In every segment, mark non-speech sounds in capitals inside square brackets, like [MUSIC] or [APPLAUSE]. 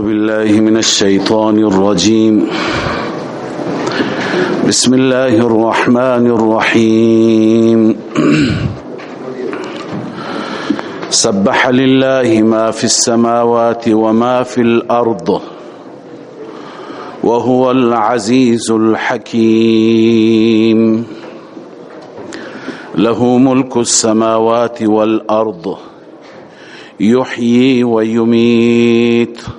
بالله من الشيطان الرجيم. بسم الله الرحمن الرحيم. سبح لله ما في السماوات وما في الأرض وهو العزيز الحكيم. له ملك السماوات والأرض يحيي ويميت.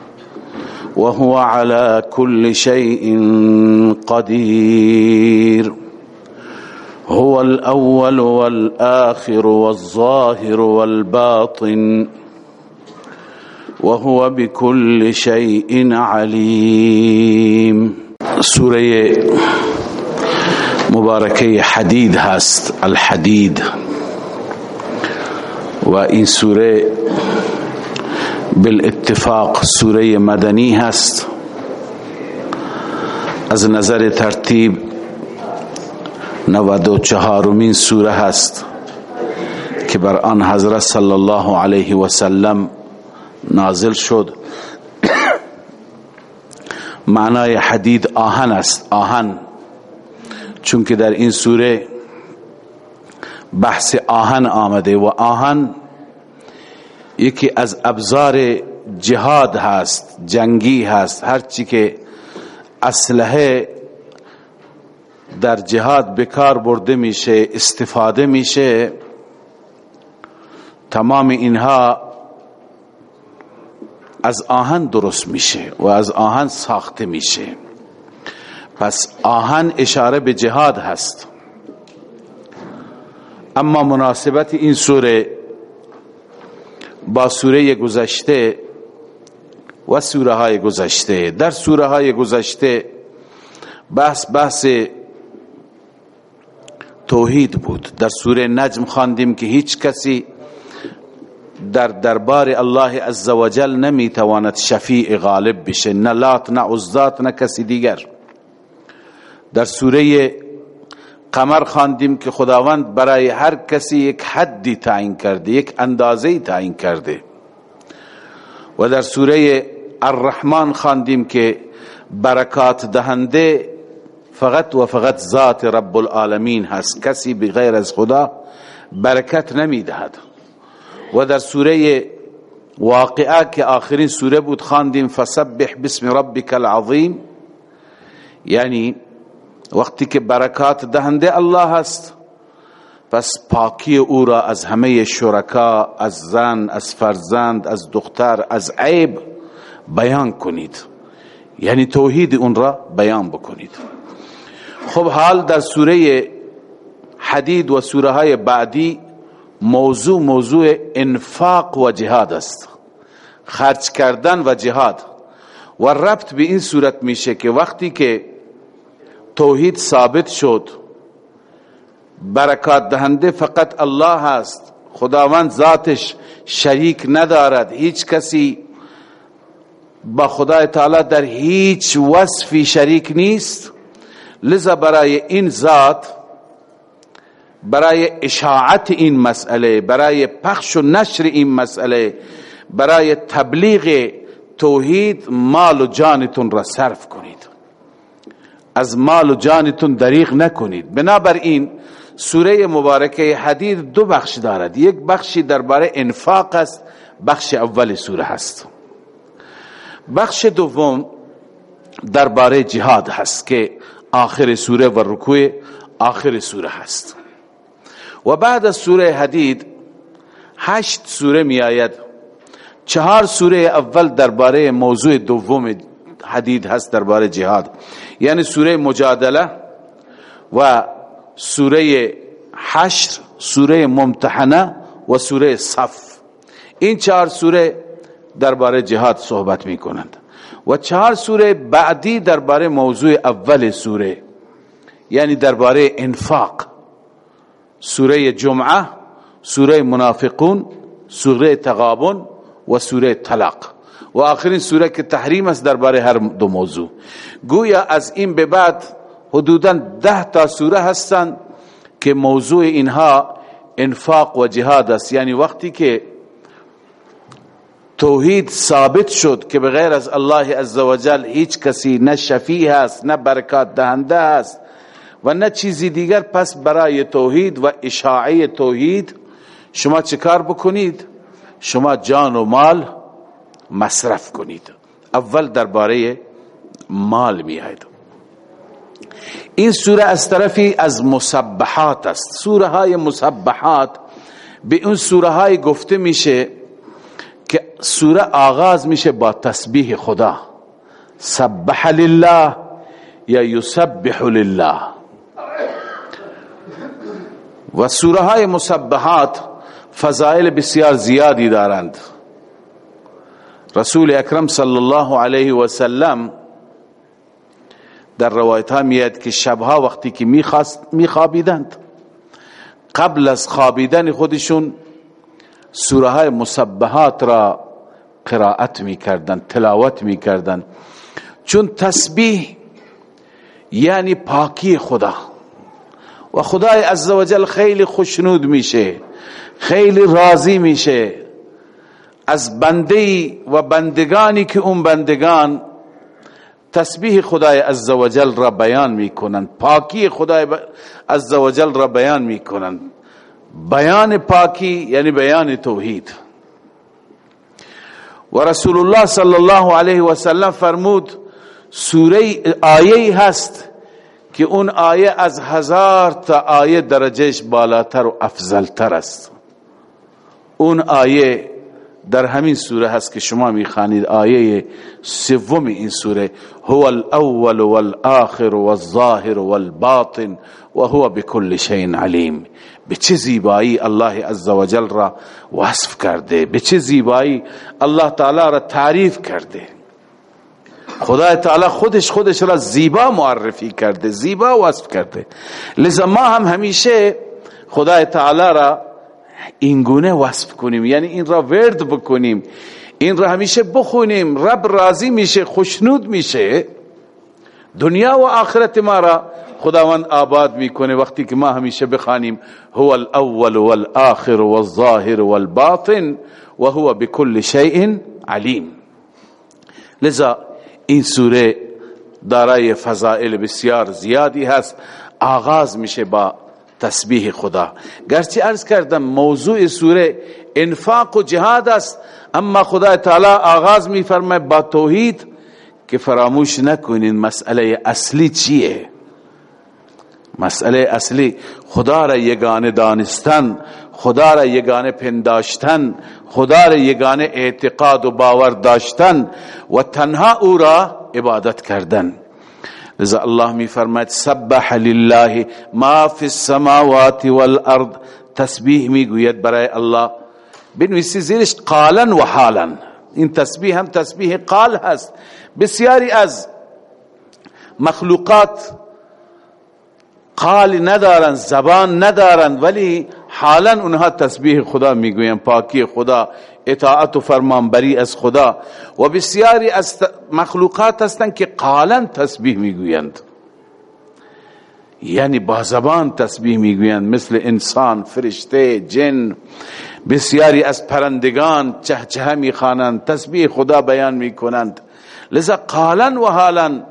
وهو على كل شيء قدير. هو الأول والآخر والظاهر والباطن وهو بكل شيء عليم. سورة مبارکه حدید هست الحدید. و این سورة بالاتفاق سوره مدنی هست. از نظر ترتیب نود و چهارمین سوره هست که بر آن حضرت صلی الله علیه و سلم نازل شد. [COUGHS] معنای حدید آهن است آهن. چون که در این سوره بحث آهن آمده و آهن یکی از ابزار جهاد هست جنگی هست. هرچی که اسلحه در جهاد بکار برده میشه استفاده میشه تمام اینها از آهن درست میشه و از آهن ساخته میشه. پس آهن اشاره به جهاد هست. اما مناسبت این سوره با سوره گذشته و سوره های گذشته. در سوره های گذشته بحث بحث توحید بود. در سوره نجم خواندیم که هیچ کسی در دربار الله عزوجل نمی‌تواند شفیع غالب بشه. نه لات نه عزات نه کسی دیگر. در سوره قمر خواندیم که خداوند برای هر کسی یک حدی تعیین کرده یک اندازه تعیین کرده. و در سوره الرحمن خواندیم که برکات دهنده فقط و فقط ذات رب العالمین هست. کسی بغیر از خدا برکت نمی دهد و در سوره واقعه که آخرین سوره بود خواندیم فسبح بسم ربک العظیم. یعنی وقتی که برکات دهنده الله هست پس پاکی او را از همه شرکا از زن از فرزند از دختر از عیب بیان کنید. یعنی توحید اون را بیان بکنید. خب حال در سوره حدید و سوره های بعدی موضوع موضوع انفاق و جهاد است. خرج کردن و جهاد. و ربط به این صورت میشه که وقتی که توحید ثابت شد. برکات دهنده فقط الله هست خداوند ذاتش شریک ندارد. هیچ کسی با خدای تعالی در هیچ وصفی شریک نیست. لذا برای این ذات برای اشاعت این مسئله برای پخش و نشر این مسئله برای تبلیغ توحید مال و جانتون را صرف کنید. از مال و جانتون دریغ نکنید. بنابراین سوره مبارکه حدید دو بخش دارد. یک بخشی درباره انفاق است بخش اول سوره هست بخش دوم درباره جهاد هست که آخر سوره و رکوع آخر سوره هست. و بعد از سوره حدید هشت سوره می آید چهار سوره اول درباره موضوع دوم حدید هست درباره جهاد. یعنی سوره مجادله و سوره حشر سوره ممتحنه و سوره صف. این چهار سوره درباره جهاد صحبت می کنند و چهار سوره بعدی درباره موضوع اول سوره. یعنی درباره انفاق. سوره جمعه سوره منافقون سوره تغابن و سوره طلاق. و آخرین سوره که تحریم است درباره هر دو موضوع. گویا از این به بعد حدودا ده تا سوره هستند که موضوع اینها انفاق و جهاد است. یعنی وقتی که توحید ثابت شد که بغیر از الله عزوجل هیچ کسی نه شفیع هست نه برکات دهنده است و نه چیزی دیگر پس برای توحید و اشاعه توحید شما چه کار بکنید؟ شما جان و مال مصرف کنید. اول درباره مال میاید این سوره از طرفی از مسبحات است. سوره های مسبحات به اون سوره های گفته میشه که سوره آغاز میشه با تسبیح خدا. سبح لله یا یسبح لله. و سوره های مسبحات فضائل بسیار زیادی دارند. رسول اکرم صلی الله علیه و سلم در روایت ها میاد که شبها وقتی که میخوابیدند. قبل از خوابیدن خودشون سوره های مسبحات را قرائت می‌کردند تلاوت می‌کردند. چون تسبیح یعنی پاکی خدا. و خدای عزوجل خیلی خوشنود میشه خیلی راضی میشه. از بنده و بندگانی که اون بندگان تسبیح خدای عزوجل را بیان می‌کنند پاکی خدای عزوجل را بیان می‌کنند. بیان پاکی یعنی بیان توحید. و رسول الله صلی الله علیه و سلم فرمود سوره آیه هست که اون آیه از هزار تا آیه درجهش بالاتر و افضلتر است. اون آیه در همین سوره هست که شما می‌خوانید آیه سوم این سوره هو الاول والآخر والظاهر والباطن و هو بكل شيء علیم. به چه زیبایی الله عزوجل را وصف کرده به چه زیبایی الله تعالی را تعریف کرده. خدا تعالی خودش خودش را زیبا معرفی کرده زیبا وصف کرده. لذا ما هم همیشه خدا تعالی را این گونه وصف کنیم. یعنی این را ورد بکنیم. این را همیشه بخونیم. رب راضی میشه خوشنود میشه. دنیا و آخرت ما را خداوند آباد می‌کنه. وقتی که ما همیشه بخوانیم هو الاول والآخر والظاهر والباطن و هو بكل شيء علیم. لذا این سوره دارای فضائل بسیار زیادی هست. آغاز میشه با تسبیح خدا. گرچه ارز کردم موضوع سوره انفاق و جهاد است اما خدا تعالی آغاز می فرمه با توحید که فراموش نکنین مسئله اصلی چیه؟ مسئله اصلی خدا را یگانه دانستن خدا را یگانه پنداشتن خدا را یگانه اعتقاد و باور داشتن و تنها او را عبادت کردن. لذا الله می فرماید سبح لله ما فی السماوات والارض تسبیح می گوید برای الله بنویسی زیرش قالا و حالا این تسبیح هم تسبیح قال هست بسیاری از مخلوقات قال ندارن زبان ندارن ولی حالا اونها تسبیح خدا می‌گوین پاکی خدا اطاعت و فرمانبری از خدا و بسیاری از مخلوقات هستند که قالا تسبیح می‌گویند. یعنی با زبان تسبیح می‌گویند مثل انسان فرشته جن. بسیاری از پرندگان چهچه می‌خوانند تسبیح خدا بیان می‌کنند. لذا قالا و حالا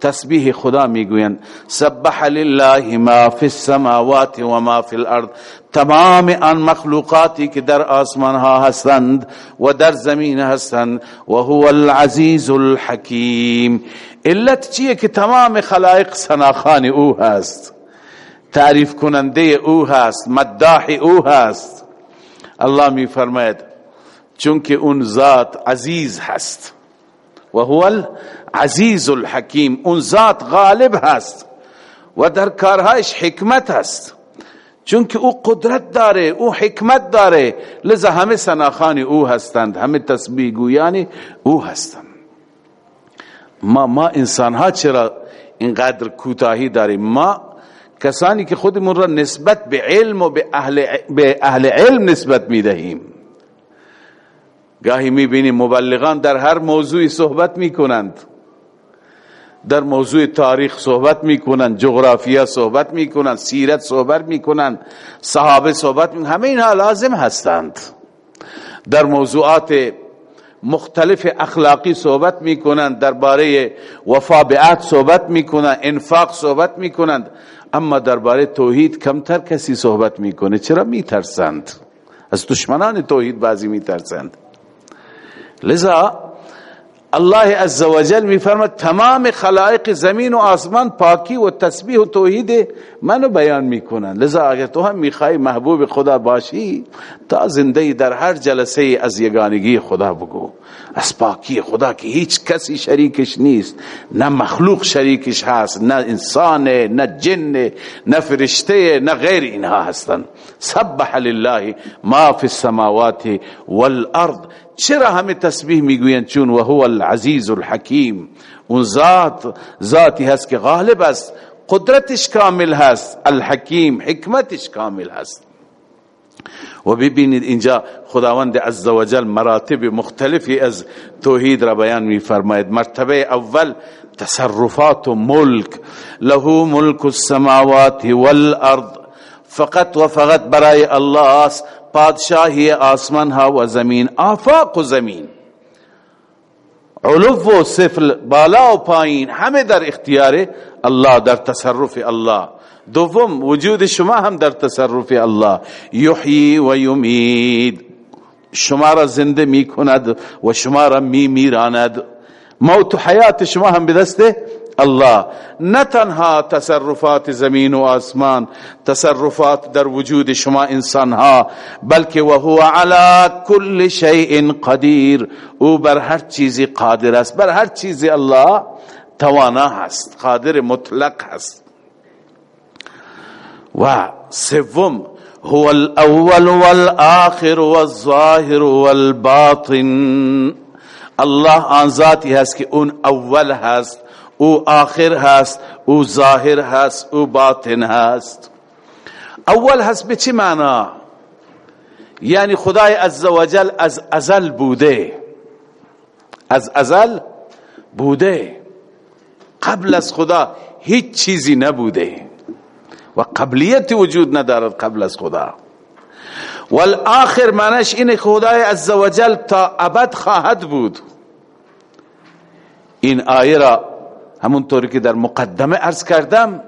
تسبیح خدا می‌گویند. سبح لله ما فی السماوات و ما فی الارض. تمام آن مخلوقاتی که در آسمان ها هستند و در زمین هستند و هو العزیز الحکیم. علت چیه که تمام خلائق سناخان او هست؟ تعریف کننده او هست مداح او هست. الله می فرماید چونکه اون ذات عزیز هست. و هو العزیز الحکیم. اون ذات غالب هست و در کارهایش حکمت هست. چون که او قدرت داره او حکمت داره. لذا همه سناخان او هستند همه تسبیح گویان او هستند. ما ما انسان ها چرا اینقدر کوتاهی داریم؟ ما کسانی که خودمون را نسبت به علم و به اهل, به اهل علم نسبت می‌دهیم. گاهی می‌بینیم مبلغان در هر موضوعی صحبت می‌کنند. در موضوع تاریخ صحبت می‌کنن جغرافیا صحبت می‌کنن سیرت صحبت می‌کنن صحابه صحبت می‌کنن همه اینها لازم هستند. در موضوعات مختلف اخلاقی صحبت می‌کنند درباره وفا به عهد صحبت می‌کنند انفاق صحبت می‌کنند اما درباره توحید کمتر کسی صحبت می‌کنه. چرا میترسند؟ از دشمنان توحید بعضی میترسند. لذا الله عزوجل میفرماد تمام خلائق زمین و آسمان پاکی و تسبیح و توحید منو بیان می‌کنن. لذا اگر تو هم می‌خوای محبوب خدا باشی تا زنده در هر جلسه از یگانگی خدا بگو. از پاکی خدا که هیچ کسی شریکش نیست. نه مخلوق شریکش هست نه انسان نه جن نه فرشته نه غیر اینها هستن. سبح لله ما فی السماوات والارض. چرا همه تسبیح میگویند چون و هو العزیز الحکیم اون ذات ذاتی هست که غالب است. قدرتش کامل هست. الحکیم حکمتش کامل هست. و ببینید اینجا خداوند عزوجل مراتب مختلفی از توحید را بیان می فرماید مرتبه اول تصرفات و ملک. له ملک السماوات والارض. فقط و فقط برای الله است. پادشاهی آسمان ها و زمین آفاق و زمین. علو و سفل بالا و پایین همه در اختیار الله در تصرف الله. دوم وجود شما هم در تصرف الله. یحیی و یمید شما را زنده می کند و شما را می میراند موت و حیات شما هم به دست الله. نه تنها تصرفات زمین و آسمان تصرفات در وجود شما انسان ها بلکه و هو علی کل شیء قدیر. او بر هر چیزی قادر است. بر هر چیزی الله توانا هست قادر مطلق هست. و سوم هو الاول والآخر والظاهر والباطن. الله آن ذاتی هست که اون اول هست. او آخر هست او ظاهر هست او باطن هست. اول هست به چه معنا؟ یعنی خدای عزوجل از ازل بوده. از ازل بوده. قبل از خدا هیچ چیزی نبوده. و قبلیت وجود ندارد قبل از خدا. والآخر معنیش این خدای عزوجل تا ابد خواهد بود. این آیه را همونطوری که در مقدمه ارز کردم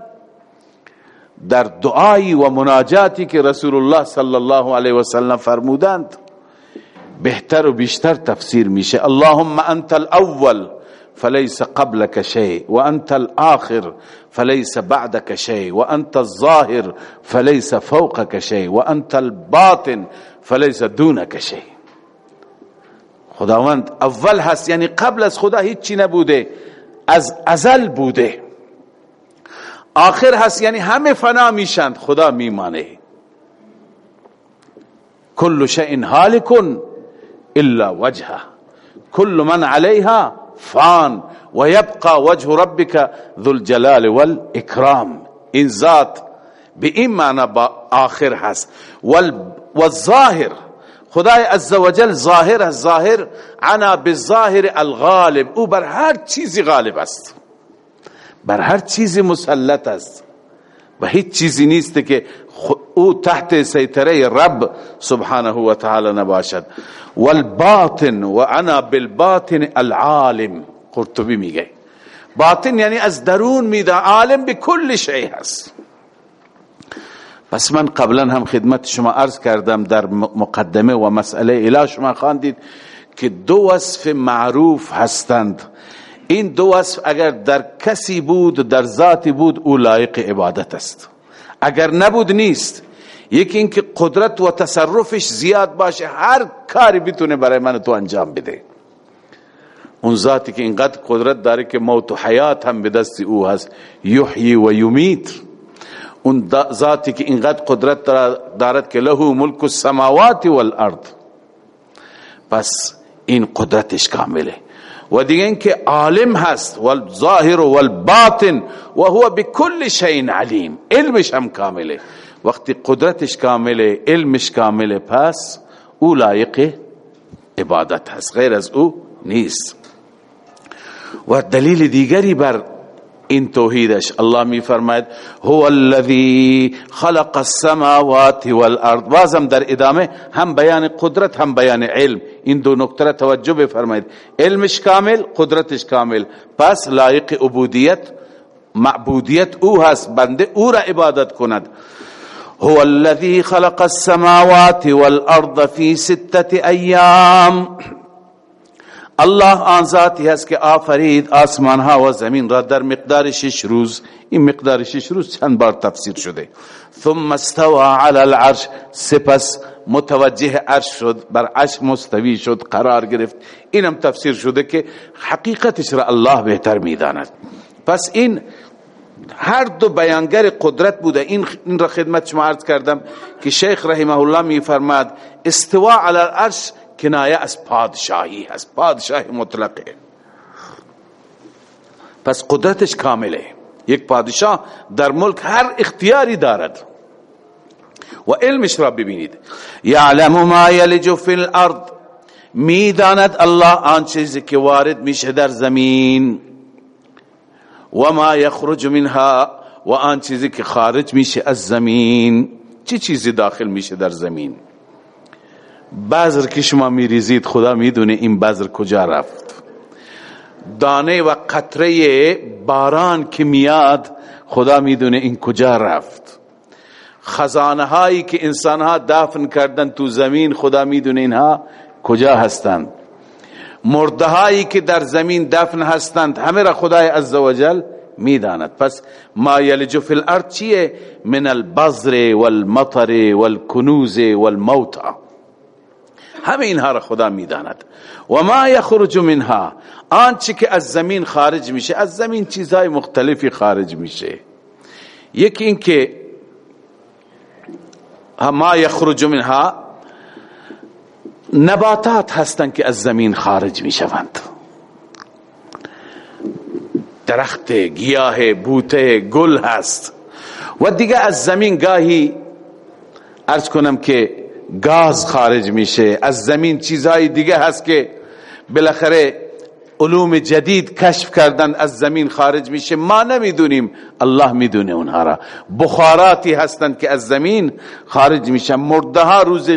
در دعایی و مناجاتی که رسول الله صلی الله علیه و سلم فرمودند بهتر و بیشتر تفسیر میشه. اللهم انت الاول فليس قبلك شيء وانت الاخر فليس بعدك شيء وانت الظاهر فليس فوقك شيء وانت الباطن فليس دونك شيء خداوند اول هست یعنی قبل از خدا هیچی نبوده. از ازل بوده. آخر هست یعنی همه فنا میشند خدا میمانه. کل شیء هالک الا وجهه. کل من علیها فان و یبقى وجه ربك ذو الجلال والاکرام. این ذات به این معنی با آخر هست. والظاهر خدای عزوجل ظاهر است ظاهر عنا بالظاهر الغالب. او بر هر چیزی غالب است. بر هر چیزی مسلط است. و هیچ چیزی نیست که او تحت سیطره رب سبحانه و تعالی نباشد. والباطن و انا بالباطن العالم. قرطبی میگه. باطن یعنی از درون میده عالم به کل شیء هست. پس من قبلا هم خدمت شما عرض کردم در مقدمه و مسئله. اله شما خواندید که دو وصف معروف هستند. این دو وصف اگر در کسی بود در ذاتی بود او لایق عبادت است. اگر نبود نیست. یکی اینکه قدرت و تصرفش زیاد باشه هر کاری بتونه برای من تو انجام بده. اون ذاتی که اینقدر قدرت داره که موت و حیات هم به دست او هست. یحیی و یمیت. اون ذاتی که اینقدر قدرت دارد که له ملک السماوات والارض. پس این قدرتش کامله. و دیگه اینکه عالم هست والظاهر والباطن و هو بكل شيء علیم. علمش هم کامله. وقتی قدرتش کامله علمش کامله پس او لایق عبادت هست. غیر از او نیست. و دلیل دیگری بر این توحیدش. الله می فرماید هو الذی خلق السماوات والارض. بازم در ادامه هم بیان قدرت هم بیان علم. این دو نکته توجه بفرمایید. علمش کامل قدرتش کامل. پس لایق عبودیت معبودیت او هست. بنده او را عبادت کند. هو الذي خلق السماوات والارض في سته ایام. الله آن ذاتی هست که آفرید آسمان ها و زمین را در مقدار شش روز این مقدار شش روز چند بار تفسیر شده. ثم استوى على العرش سپس متوجه عرش شد بر عرش مستوی شد قرار گرفت. اینم تفسیر شده که حقیقتش را الله بهتر می‌داند. پس این هر دو بیانگر قدرت بوده. این را خدمت شما عرض کردم که شیخ رحمه الله می فرماد استوا علی العرش کنایه از پادشاهی هست. پادشاه مطلقه. پس قدرتش کامله. یک پادشاه در ملک هر اختیاری دارد. و علمش را ببینید. یعلم ما یلج فی الارض. می‌داند الله آن چیزی که وارد میشه در زمین. و ما یخرج منها. و آن چیزی که خارج میشه از زمین. چی چیزی داخل میشه در زمین؟ بذر که شما میریزید خدا می‌دونه این بذر کجا رفت. دانه و قطره باران که میاد خدا می‌دونه این کجا رفت. خزانه هایی که انسان ها دفن کردن تو زمین خدا می‌دونه اینها کجا هستند. مرده هایی که در زمین دفن هستند همه را خدای عزوجل می‌داند. پس ما یلج فی الارض چیه؟ من البذر والمطر والکنوز والموتى. همه اینها را خدا می‌داند. و ما یخرج منها. آنچه که از زمین خارج میشه از زمین چیزهای مختلفی خارج میشه. یکی این که ما یخرج منها نباتات هستند که از زمین خارج می‌شوند. درخت گیاه بوته گل هست. و دیگه از زمین گاهی ارز کنم که گاز خارج میشه. از زمین چیزهای دیگه هست که بالاخره علوم جدید کشف کردن از زمین خارج میشه. ما نمی‌دونیم. الله می‌دونه اونها را. بخاراتی هستند که از زمین خارج میشن مرده ها روز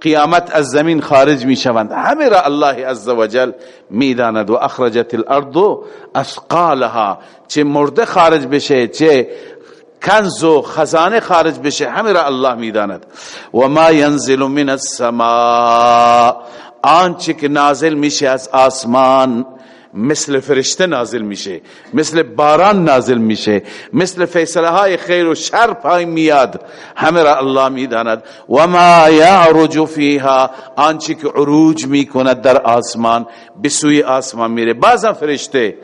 قیامت از زمین خارج می‌شوند. همه را الله عزوجل می‌داند. و اخرجت الارض اسقالها. چه مرده خارج بشه چه کنز و خزانه خارج بشه همه را الله می‌داند. و ما ینزل من السماء آنچه که نازل میشه از آسمان مثل فرشته نازل میشه مثل باران نازل میشه مثل فیصله های خیر و شر پای میاد همه را الله می‌داند. و ما یعرج فیها آنچه که عروج می‌کند در آسمان به سوی آسمان میره. بازم فرشته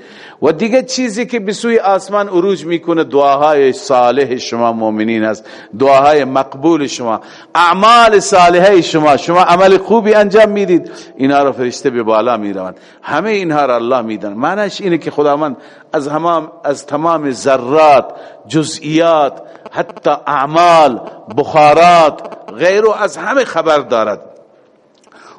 و دیگه چیزی که به سوی آسمان عروج می‌کنه دعاهای صالح شما مؤمنین است. دعاهای مقبول شما اعمال صالحه شما شما عمل خوبی انجام می‌دید. اینها رو فرشته به بالا می‌روند. همه اینها را الله میدن معنیش اینه که خداوند از همام از تمام ذرات جزئیات حتی اعمال بخارات غیره از همه خبر دارد.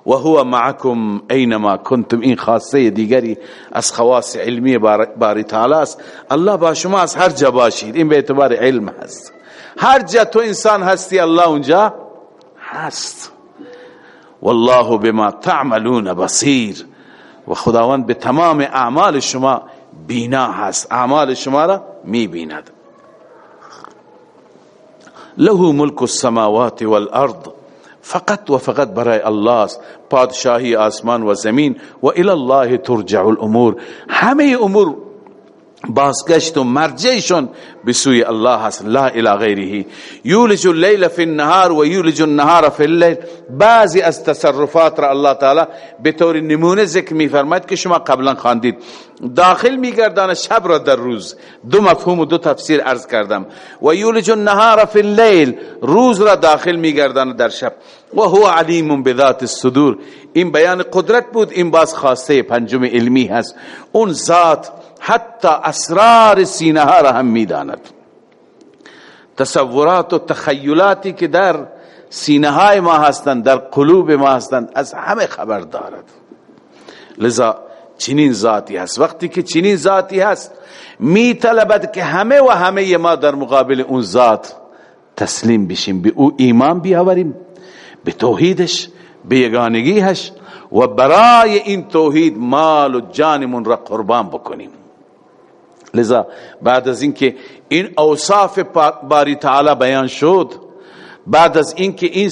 و هو معكم اینما کنتم این خاصه دیگری از خواص علمی باری تعالی است. الله با شما از هر جا باشید. این به اعتبار علم هست. هر جا تو انسان هستی الله اونجا هست. والله بما تعملون بصیر. و خداوند به تمام اعمال شما بینا هست. اعمال شما را می بیند له ملک السماوات والارض. فقط و فقط برای الله است. پادشاهی آسمان و زمین و إلى الله ترجع الأمور. همه امور بازگشت و مرجعشون به سوی الله هست. لا الى غیره. یولج اللیل فی النهار و یولج النهار فی اللیل. بعضی از تصرفات را الله تعالی به طور نمونه ذکر می فرماید که شما قبلا خواندید. داخل میگردان شب را در روز. دو مفهوم و دو تفسیر عرض کردم. و یولج النهار فی اللیل. روز را داخل میگردان در شب. و هو علیم بذات الصدور. این بیان قدرت بود. این باز خواسته پنجم علمی هست. اون ذات حتی اسرار سینه را هم می‌داند. تصورات و تخیلاتی که در سینه های ما هستند در قلوب ما هستند از همه خبر دارد. لذا چنین ذاتی هست. وقتی که چنین ذاتی هست می طلبد که همه و همه ما در مقابل اون ذات تسلیم بشیم به او ایمان بیاوریم به توحیدش به یگانگیش و برای این توحید مال و جانمون را قربان بکنیم. لذا بعد از اینکه این اوصاف باری تعالی بیان شد بعد از اینکه این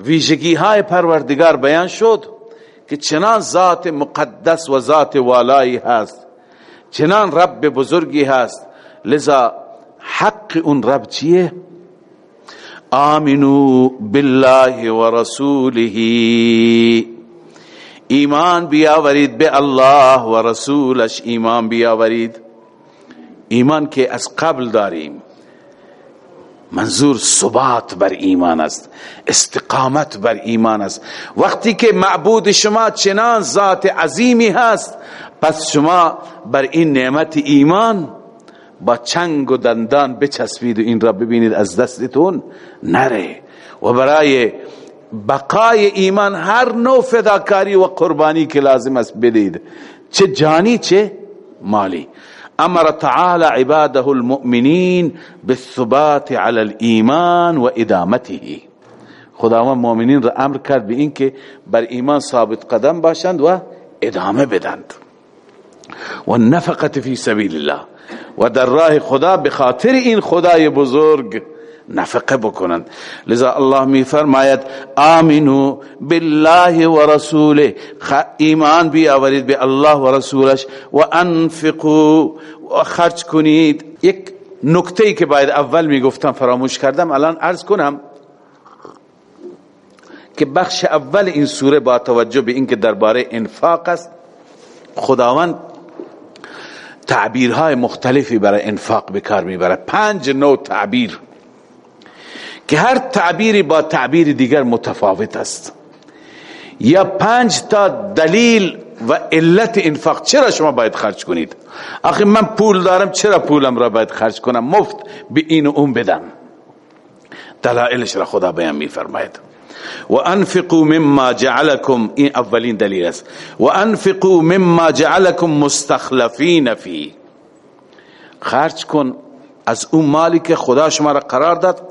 ویژگی های پروردگار بیان شد که چنان ذات مقدس و ذات والایی هست چنان رب بزرگی هست لذا حق اون رب چیه؟ آمنو بالله و رسوله. ایمان بیاورید به الله و رسولش ایمان بیاورید. ایمان که از قبل داریم. منظور ثبات بر ایمان است استقامت بر ایمان است. وقتی که معبود شما چنان ذات عظیمی هست پس شما بر این نعمت ایمان با چنگ و دندان بچسبید و این را ببینید از دستتون نره. و برای بقای ایمان هر نوع فداکاری و قربانی که لازم است بدید. چه جانی چه مالی. أمر تعالى عباده المؤمنين بالثبات على الإيمان و ادامته خداوند مؤمنین را أمر کرد به اینکه بر ایمان ثابت قدم باشند و ادامه بدند. و نفقت فی سبیل الله. و در راه خدا بخاطر این خدای بزرگ نفقه بکنند. لذا الله می فرماید آمنو بالله و رسوله. ایمان بیاورید به الله و رسولش و انفقو و خرج کنید. یک نکته ای که باید اول می گفتم فراموش کردم الان عرض کنم که بخش اول این سوره با توجه به اینکه درباره انفاق است خداوند تعبیرهای مختلفی برای انفاق به کار می‌بره پنج نوع تعبیر که هر تعبیری با تعبیر دیگر متفاوت است. یا پنج تا دلیل و علت انفاق چرا شما باید خرج کنید؟ آخه من پول دارم چرا پولم را باید خرج کنم؟ مفت به این و اون بدم. دلائلش را خدا بیان میفرماید. و انفقوا مما جعلكم این اولین دلیل است. و انفقوا مما جعلكم مستخلفین فی خرج کن از اون مالی که خدا شما را قرار داد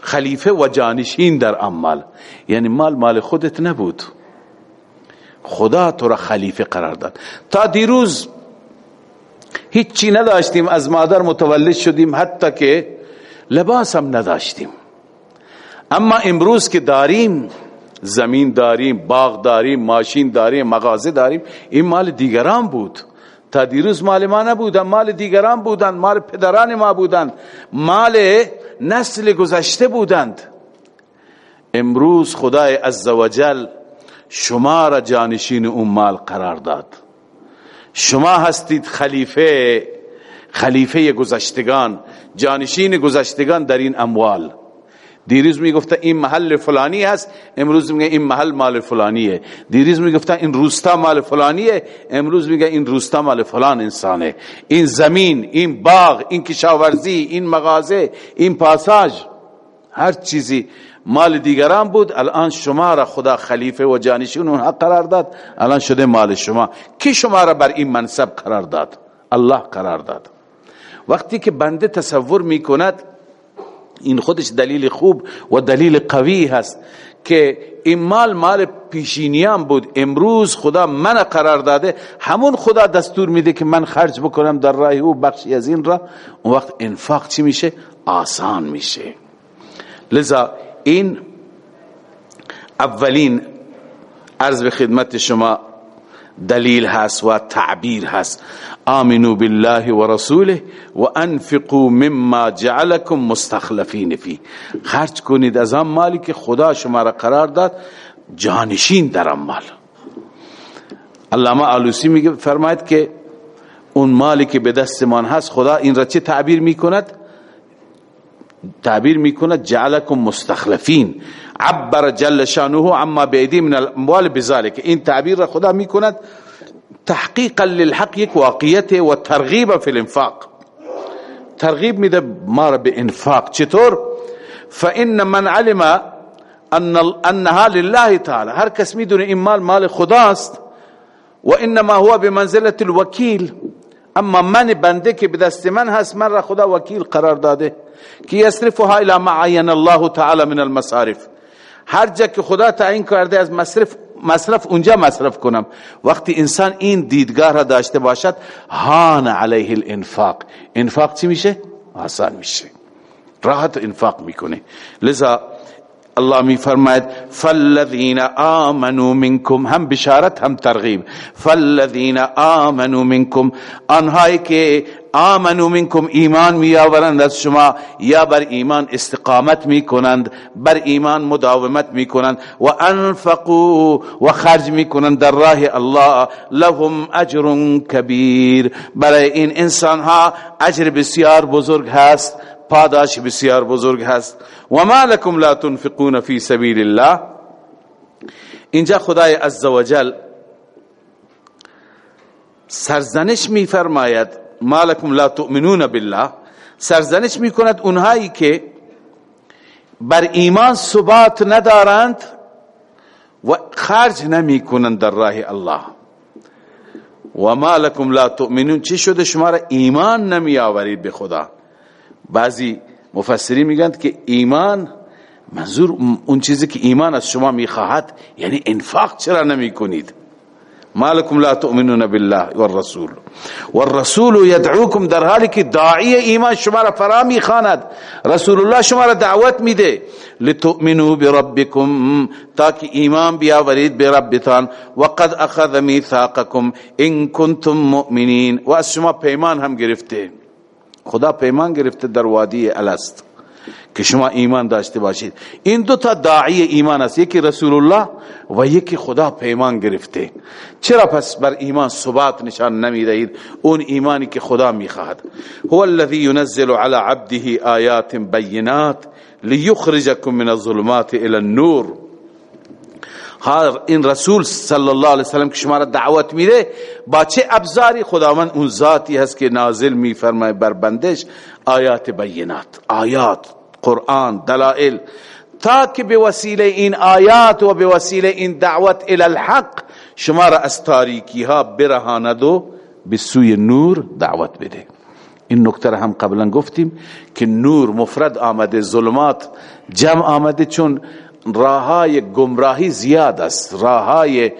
خلیفه و جانشین در مال یعنی مال مال خودت نبود. خدا تو را خلیفه قرار داد. تا دیروز هیچی نداشتیم از مادر متولد شدیم حتی که لباس هم نداشتیم. اما امروز که داریم زمین داریم باغ داریم ماشین داریم مغازه داریم این مال دیگران بود. تا دیروز مال ما نبودن مال دیگران بودند مال پدران ما بودند مال نسل گذشته بودند. امروز خدای عزوجل شما را جانشین اون مال قرار داد. شما هستید خلیفه خلیفه گذشتگان جانشین گذشتگان در این اموال. دیروز می‌گفته این محل فلانی هست امروز میگه این محل مال فلانیه. دیروز می‌گفته این روستا مال فلانیه امروز میگه این روستا مال فلان انسانه. این زمین این باغ این کشاورزی این مغازه این پاساج هر چیزی مال دیگران بود. الان شما را خدا خلیفه و جانشین اونها قرار داد. الان شده مال شما. کی شما را بر این منصب قرار داد؟ الله قرار داد. وقتی که بنده تصور می‌کند این خودش دلیل خوب و دلیل قوی هست که این مال مال پیشینیان بود. امروز خدا من قرار داده. همون خدا دستور میده که من خرج بکنم در راه او بخشی از این را. اون وقت انفاق چی میشه؟ آسان میشه. لذا این اولین عرض به خدمت شما دلیل هست و تعبیر هست. آمنوا بالله و رسوله و انفقوا مما جعلكم مستخلفین فی. خرج کنید از آن مالی که خدا شما را قرار داد جانشین در آن مال. علامه آلوسی میگه فرماید که اون مالی که به دستمان هست خدا این را چه تعبیر می‌کند؟ تعبیر میکند جعلكم مستخلفین. عبر جل شأنه عما بیدی من الاموال بذلك این تعبیر را خدا میکند تحقیقا للحق یک واقعیت و ترغیب فی الانفاق. ترغیب میده ما را به انفاق. چطور؟ فإن من علم أن أنها لله تعالی. هر کس میدونه این مال مال خداست و إنما هو بمنزلة الوکیل. اما من بنده که به دست من هست من را خدا وکیل قرار داده. که یصرفها الى معین الله تعالی من المصارف هر جا که خدا تعیین کرده از مصرف مصرف اونجا مصرف کنم وقتی انسان این دیدگاه را داشته باشد هان علیه الانفاق انفاق چی میشه؟ آسان میشه راحت انفاق می‌کنه لذا الله می فرماید فالذین آمنوا منکم هم بشارت هم ترغیب فالذین آمنوا منکم آنهایی که آمنوا منکم ایمان می آورند از شما یا بر ایمان استقامت می کنند بر ایمان مداومت می کنند و انفقوا و خرج می کنند در راه الله. لهم اجر کبیر. برای این انسان ها اجر بسیار بزرگ هست پاداش بسیار بزرگ هست. و ما لكم لا تنفقون في سبيل الله. اینجا خدای عزوجل سرزنش می فرماید ما لكم لا تؤمنون بالله. سرزنش می کند اونهایی که بر ایمان ثبات ندارند و خرج نمی کنند در راه الله. و ما لكم لا تؤمنون. چی شده؟ شما را ایمان نمی آورید به خدا. بعضی مفسرین میگند که ایمان منظور اون چیزی که ایمان از شما می‌خواهد یعنی انفاق چرا نمی کنید مالکم لا تؤمنون بالله والرسول. والرسول يدعوكم در حالی که داعی ایمان شما را فرا می‌خواند. رسول الله شما را دعوت میده. لتؤمنوا بربكم تاکي ایمان بیاورید به ربتان. وقد اخذ ميثاقكم ان كنتم مؤمنين و از شما پیمان هم گرفته. خدا پیمان گرفته در وادی الست. که شما ایمان داشته باشید. این دو تا داعی ایمان است. یکی رسول الله و یکی خدا پیمان گرفته. چرا پس بر ایمان ثبات نشان نمی دهید اون ایمانی که خدا می خواهد هو الذي ينزل على عبده آیات بینات لیخرجکم من الظلمات الى النور. این رسول صلی الله علیه وسلم که شما را دعوت میده با چه ابزاری خداوند اون ذاتی هست که نازل میفرماید بر بندش؟ آیات بینات. آیات. قرآن دلائل. تا به وسیله این آیات و به وسیله این دعوت الى الحق شما را از تاریکی ها برهاند و به سوی نور دعوت بده. این نکته هم قبلا گفتیم که نور مفرد آمده ظلمات جمع آمده چون راهای گمراهی زیاد است راهای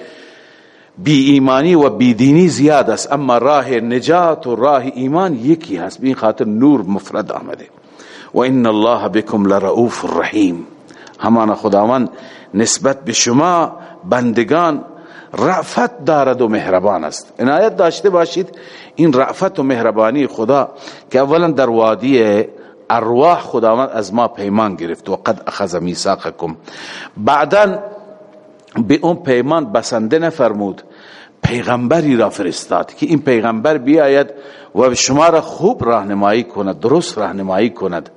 بی ایمانی و بی دینی زیاد است اما راه نجات و راه ایمان یکی هست. بین خاطر نور مفرد آمده. و ان الله بكم لرؤوف رحیم همان خداوند نسبت به شما بندگان رعفت دارد و مهربان است عنایت داشته باشید این رعفت و مهربانی خدا که اولا در وادی ارواح خداوند از ما پیمان گرفت و قد اخذ میثاقکم بعدا به اون پیمان بسنده نفرمود پیغمبری را فرستاد که این پیغمبر بیاید و شما را خوب راهنمایی کند درست راهنمایی کند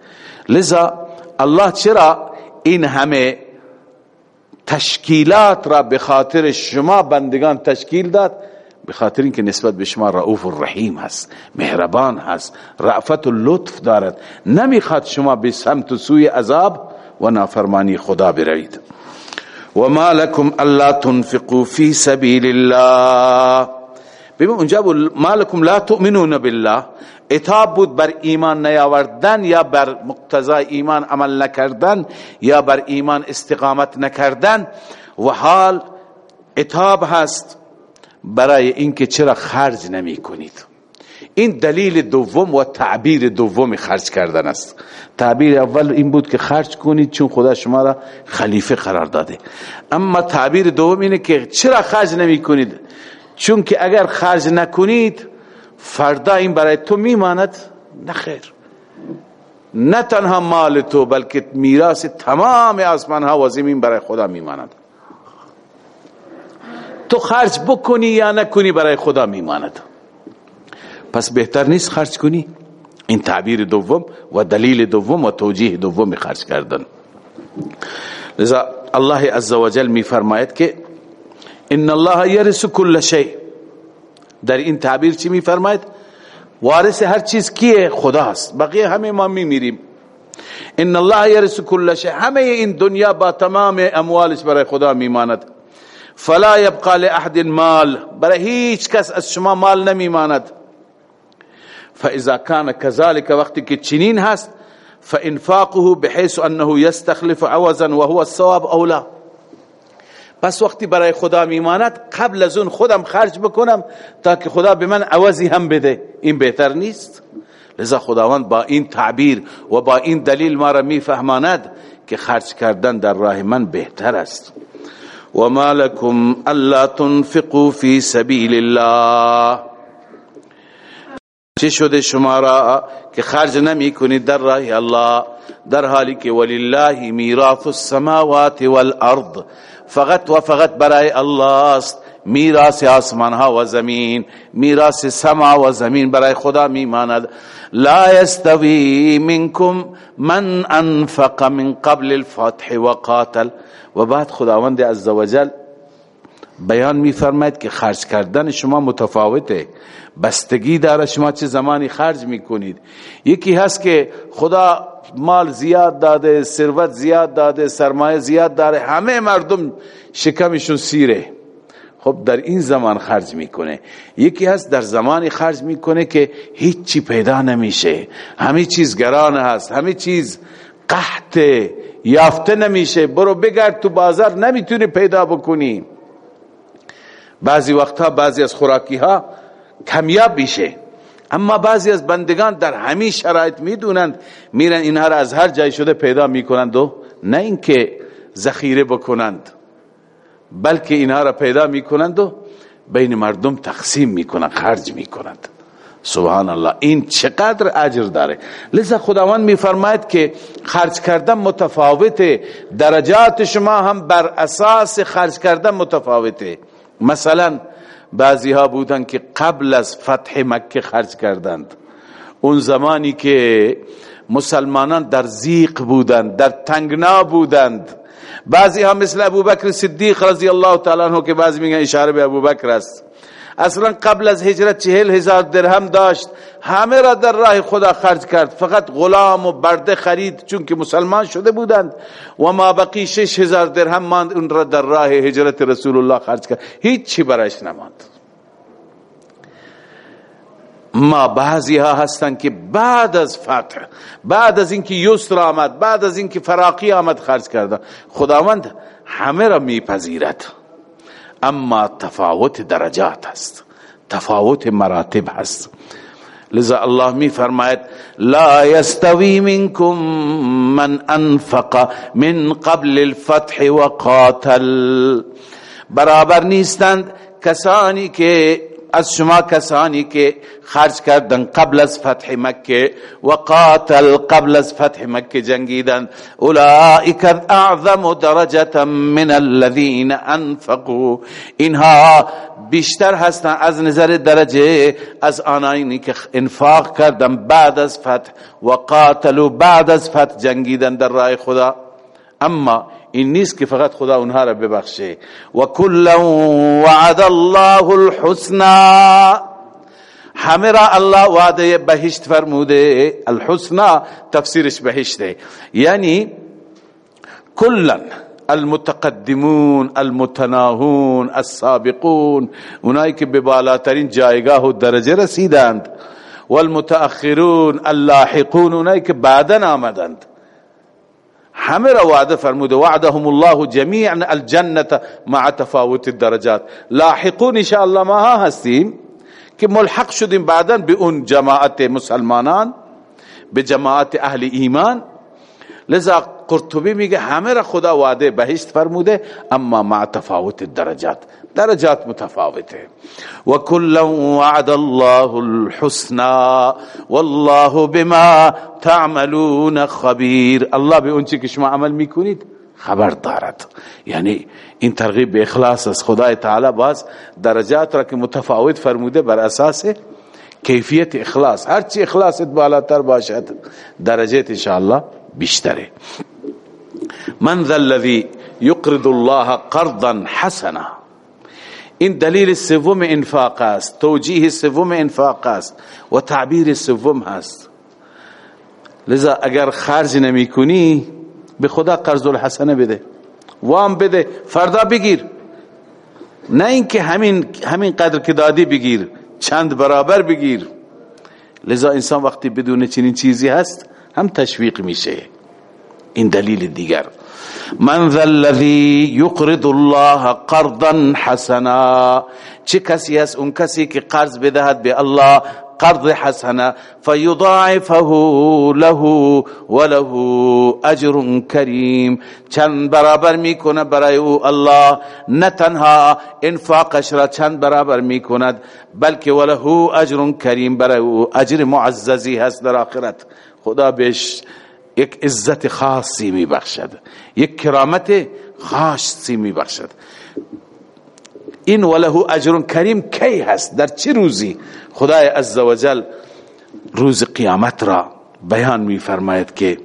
لذا الله چرا این همه تشکیلات را به خاطر شما بندگان تشکیل داد؟ به خاطر اینکه نسبت به شما رؤوف الرحیم هست مهربان هست رعفت و لطف دارد. نمی‌خواد شما به سمت و سوی عذاب و نافرمانی خدا بروید. ما لكم الا تنفقوا في سبيل الله. ببین اونجا ما لكم لا تؤمنون بالله. اتاب بود بر ایمان نیاوردن یا بر مقتضای ایمان عمل نکردن یا بر ایمان استقامت نکردن. و حال اتاب هست برای اینکه چرا خرج نمی کنید. این دلیل دوم و تعبیر دوم خرج کردن است. تعبیر اول این بود که خرج کنید چون خدا شما را خلیفه قرار داده. اما تعبیر دوم اینه که چرا خرج نمی کنید؟ چون که اگر خرج نکنید فردا این برای تو میماند نخیر نه تنها مال تو بلکه میراث تمام آسمان ها و زمین برای خدا میماند تو خرج بکنی یا نکنی برای خدا میماند پس بهتر نیست خرج کنی این تعبیر دوم و دلیل دوم و توجیه دوم خرج کردن لذا الله عزوجل می فرماید که ان الله یرس کل شیء در این تعبیر چی می فرماید وارث هر چیز کیه؟ خداست بقیه همه ما می میریم ان الله یرس کل شیء همه این دنیا با تمام اموالش برای خدا میماند. فلا يبقى لاحد مال. برای هیچ کس از شما مال نمیماند. فاذا كان كذلك وقتی که چنین هست فانفاقه بحيث انه يستخلف عوضا وهو الصواب اولا پس وقتی برای خدا میماند قبل از اون خودم خرج بکنم تا که خدا به من عوضی هم بده. این بهتر نیست؟ لذا خداوند با این تعبیر و با این دلیل ما را میفهماند که خرج کردن در راه من بهتر است. و ما لكم الا تنفقوا في سبيل الله. چه شده شما را که خرج نمی کنید در راه الله؟ در حالی که ولله میراث السماوات والارض فقط و فقط برای الله است میراث آسمان ها و زمین میراث سما و زمین برای خدا میماند. لا يستوي منكم من انفق من قبل الفتح وقاتل و بعد خداوند عزوجل بیان میفرماید که خرج کردن شما متفاوته. بستگی داره شما چه زمانی خرج می‌کنید. یکی هست که خدا مال زیاد داده ثروت زیاد داده سرمایه زیاد داره همه مردم شکمشون سیره. خب در این زمان خرج می‌کنه. یکی هست در زمانی خرج می‌کنه که هیچی پیدا نمیشه. همه چیز گران هست همه چیز قحط یافته نمیشه. برو بگرد تو بازار نمی‌تونی پیدا بکنی. بعضی وقتها بعضی از خوراکی ها کمیاب میشه. اما بعضی از بندگان در همین شرایط می‌دونند میرن اینها را از هر جای شده پیدا می‌کنند و نه اینکه ذخیره بکنند بلکه اینها را پیدا می‌کنند و بین مردم تقسیم می‌کنند خرج می‌کنند. سبحان الله این چقدر اجر داره. لذا خداوند میفرماید که خرج کردن متفاوته درجات شما هم بر اساس خرج کردن متفاوته. مثلا بعضی ها بودن که قبل از فتح مکه خرج کردند. اون زمانی که مسلمانان در زیق بودند در تنگنا بودند. بعضی ها مثل ابو بکر صدیق رضی الله تعالی عنہ که بعضی میگن اشاره به ابو بکر است. اصلا قبل از هجرت چهل هزار درهم داشت. همه را در راه خدا خرج کرد. فقط غلام و برده خرید چون که مسلمان شده بودند. و ما بقی شش هزار درهم ماند. اون را در راه هجرت رسول الله خرج کرد. هیچ چی برایش نماند. ما بعضی ها هستند که بعد از فتح بعد از اینکه یسر آمد بعد از اینکه فراقی آمد خرج کردن خداوند همه را میپذیرد. اما تفاوت درجات است تفاوت مراتب هست. لذا الله می فرماید لا يستوي منكم من انفق من قبل الفتح وقاتل برابر نیستند کسانی که از شما کسانی که خرج کردن قبل از فتح مکه و قاتل قبل از فتح مکه جنگیدن. اولئک اعظم درجه من الذين انفقوا. اینها بیشتر هستن از نظر درجه از آنانی که انفاق کردن بعد از فتح و قاتلوا بعد از فتح جنگیدن در راه خدا. اما این نیست که فقط خدا اونها را ببخشه. و کلا وعد الله الحسنى. همه را الله وعده بهشت فرموده. الحسنا تفسیرش بهشته. یعنی کلا المتقدمون المتناهون السابقون اونایی که به بالاترین جایگاه و درجه رسیدند. والمتأخرون اللاحقون اونایی که بعدا آمدند. همه را وعده فرموده. وعدهم الله جميعا الجنه مع تفاوت الدرجات. لاحقون ان شاء الله ما ها هستیم که ملحق شدیم بعدا به اون جماعت مسلمانان به جماعت اهل ایمان. لذا قرطبی میگه همه را خدا وعده بهشت فرموده اما مع تفاوت الدرجات. درجات متفاوتة. و کل وعد الله الحسنى والله بما تعملون خبیر الله به اون که شما عمل میکنید خبر دارد یعنی این ترغیب به اخلاص از خدای تعالی باز درجات را که متفاوت فرموده بر أساس کیفیت اخلاص. هرچی اخلاصت بالاتر باشد درجات انشاءالله بیشتره. من ذا الذي يقرض الله قرضا حسنا. این دلیل سوم انفاق است. توجیه سوم انفاق است و تعبیر سوم هست. لذا اگر خرج نمی کنی به خدا قرض الحسنه بده. وام بده فردا بگیر. نه اینکه همین همین قدر که دادی بگیر چند برابر بگیر. لذا انسان وقتی بدون چنین چیزی هست هم تشویق میشه. این دلیل دیگر من ذا الذي يقرض الله قرضا حسنا. چه کسی است اون کسی که قرض بدهد به الله قرض حسنا. فيضاعفه له وله اجر کریم. چند برابر میکنه برای أو الله؟ نه تنها انفاقش را چند برابر میکند بلکه وله اجر کریم برای أو. اجر معززی هست در آخرت. خدا بهش یک عزت خاصی می بخشد یک کرامت خاصی می بخشد این وله اجر کریم کی هست؟ در چه روزی خدای عزوجل روز قیامت را بیان می فرماید که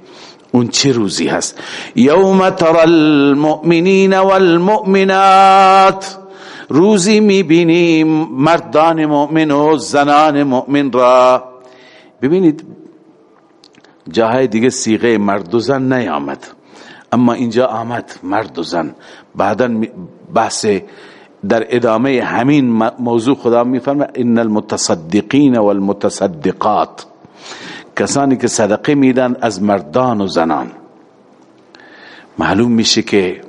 اون چه روزی هست؟ یوم تر المؤمنین والمؤمنات. روزی می‌بینیم مردان مؤمن و زنان مؤمن را. ببینید جاهای دیگه سیغه مرد و زن نیامد. اما اینجا آمد مرد و زن. بعدا بحث در ادامه همین موضوع خدا میفرمه ان المتصدقین والمتصدقات. کسانی که صدقه میدن از مردان و زنان. معلوم میشه که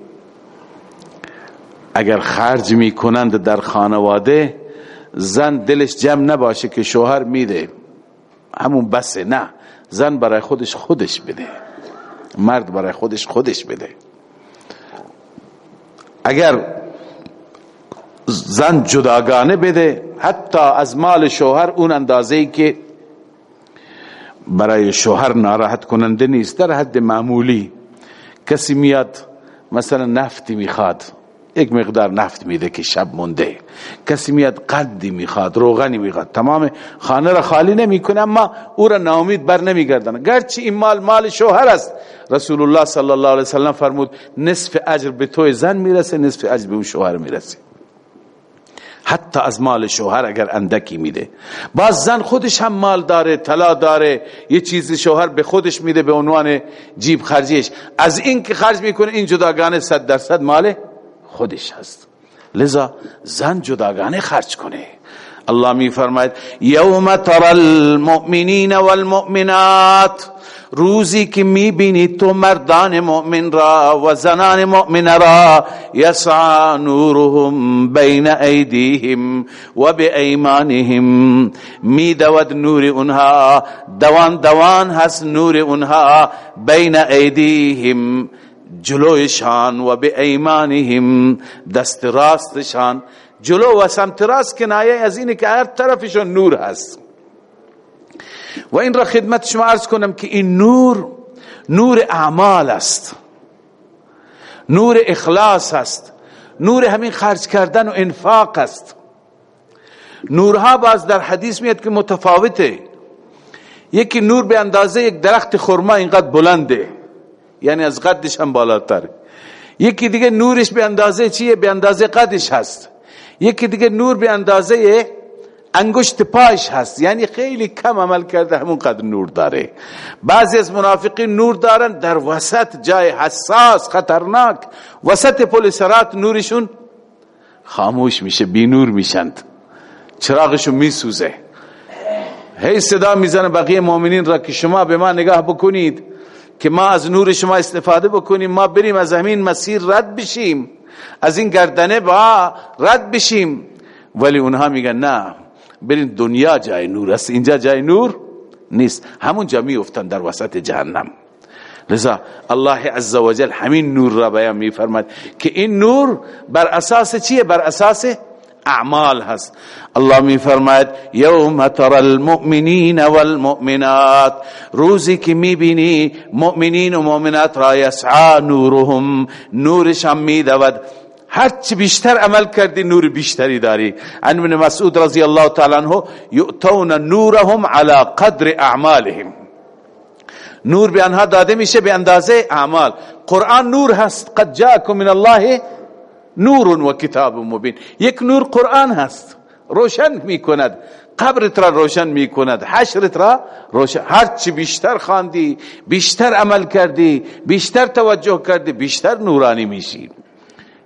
اگر خرج می‌کنند در خانواده زن دلش جمع نباشه که شوهر میده. همون بسه نه. زن برای خودش خودش بده. مرد برای خودش خودش بده. اگر زن جداگانه بده حتی از مال شوهر اون اندازه ای که برای شوهر ناراحت کننده نیست در حد معمولی کسی میاد مثلا نفتی می‌خواد. یک مقدار نفت میده که شب مونده. کسی میاد قدی می‌خواد روغنی می‌خواد. تمام خانه را خالی نمی‌کنه اما او را ناامید بر نمیگردن. گرچه این مال مال شوهر است. رسول الله صلی الله علیه وسلم فرمود نصف اجر به توی زن می‌رسه نصف اجر به اون شوهر می‌رسه. حتی از مال شوهر اگر اندکی میده. باز زن خودش هم مال داره طلا داره یه چیزی شوهر به خودش میده به عنوان جیب خرجیش. از این که خرج می‌کنه این جداگانه صد درصد مال خودش هست. لذا زن جداگانه خرج کنه. الله می فرماید یوم تر المؤمنین والمؤمنات. روزی که می‌بینی تو مردان مؤمن را و زنان مؤمن را یسعا نورهم بین ایدیهم و بی ایمانهم میدود نور اونها دوان دوان هست نور اونها بین ایدیهم. جلویشان و به ایمانهم دست راستشان. جلو و سمت راست کنایه از اینه که هر طرفشون نور هست. و این را خدمت شما عرض کنم که این نور نور اعمال است. نور اخلاص است. نور همین خرج کردن و انفاق است. نورها باز در حدیث میاد که متفاوته. یکی نور به اندازه یک درخت خرما اینقدر بلنده. یعنی از قدش هم بالاتر. یکی دیگه نورش به اندازه چیه؟ به اندازه قدش هست. یکی دیگه نور به اندازه انگشت پایش هست. یعنی خیلی کم عمل کرده همون قدر نور داره. بعضی از منافقین نور دارن در وسط جای حساس خطرناک. وسط پل نورشون خاموش میشه بی نور میشند. چراغشون میسوزه. هی صدا می‌زنه بقیه مؤمنین را که شما به ما نگاه بکنید. که ما از نور شما استفاده بکنیم ما بریم از همین مسیر رد بشیم. از این گردنه با رد بشیم. ولی اونها میگن نه برین دنیا جای نور است. اینجا جای نور نیست. همون جا افتن در وسط جهنم. لذا الله عزوجل همین نور را بیان میفرماد که این نور بر اساس چیه؟ بر اساس اعمال هست. الله می فرماید یوم تر المؤمنین والمؤمنات. روزی که می بینی مؤمنین و مؤمنات را یسعا نورهم. نورشان می دود هرچی بیشتر عمل کردی نور بیشتری داری. ابن مسعود رضی الله تعالی عنه یؤتون نورهم على قدر اعمالهم. نور به آنها داده میشه به اندازه اعمال. قرآن نور هست. قد جاءكم من الله نور و کتاب مبین. یک نور قرآن هست. روشن می کند قبرت را روشن می کند حشرت را روشن هرچی بیشتر خواندی بیشتر عمل کردی بیشتر توجه کردی بیشتر نورانی میشی.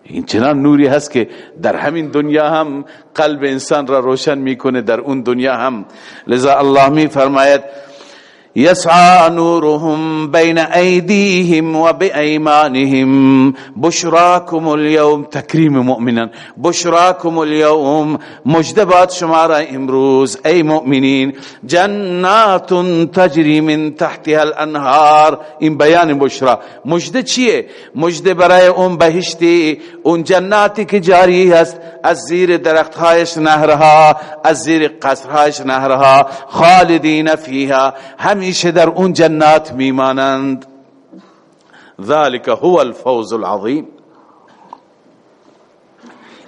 این چنان نوری هست که در همین دنیا هم قلب انسان را روشن می‌کنه در اون دنیا هم. لذا الله می فرماید يسعى نورهم بين أيديهم وبأيمانهم. بشراكم اليوم تكريم مؤمنا بشراكم اليوم مجدبات شمارا امروز. أي مؤمنين جنات تجري من تحتها الأنهار این بیان بشرا. مجد چیه؟ مجد برای اون بهشتی اون جناتی که جاری هست. از زیر درختهایش نهرها از زیر قصرهایش نهرها. خالدین فیها. همیشه در اون جنات میمانند. ذلك هو الفوز العظیم.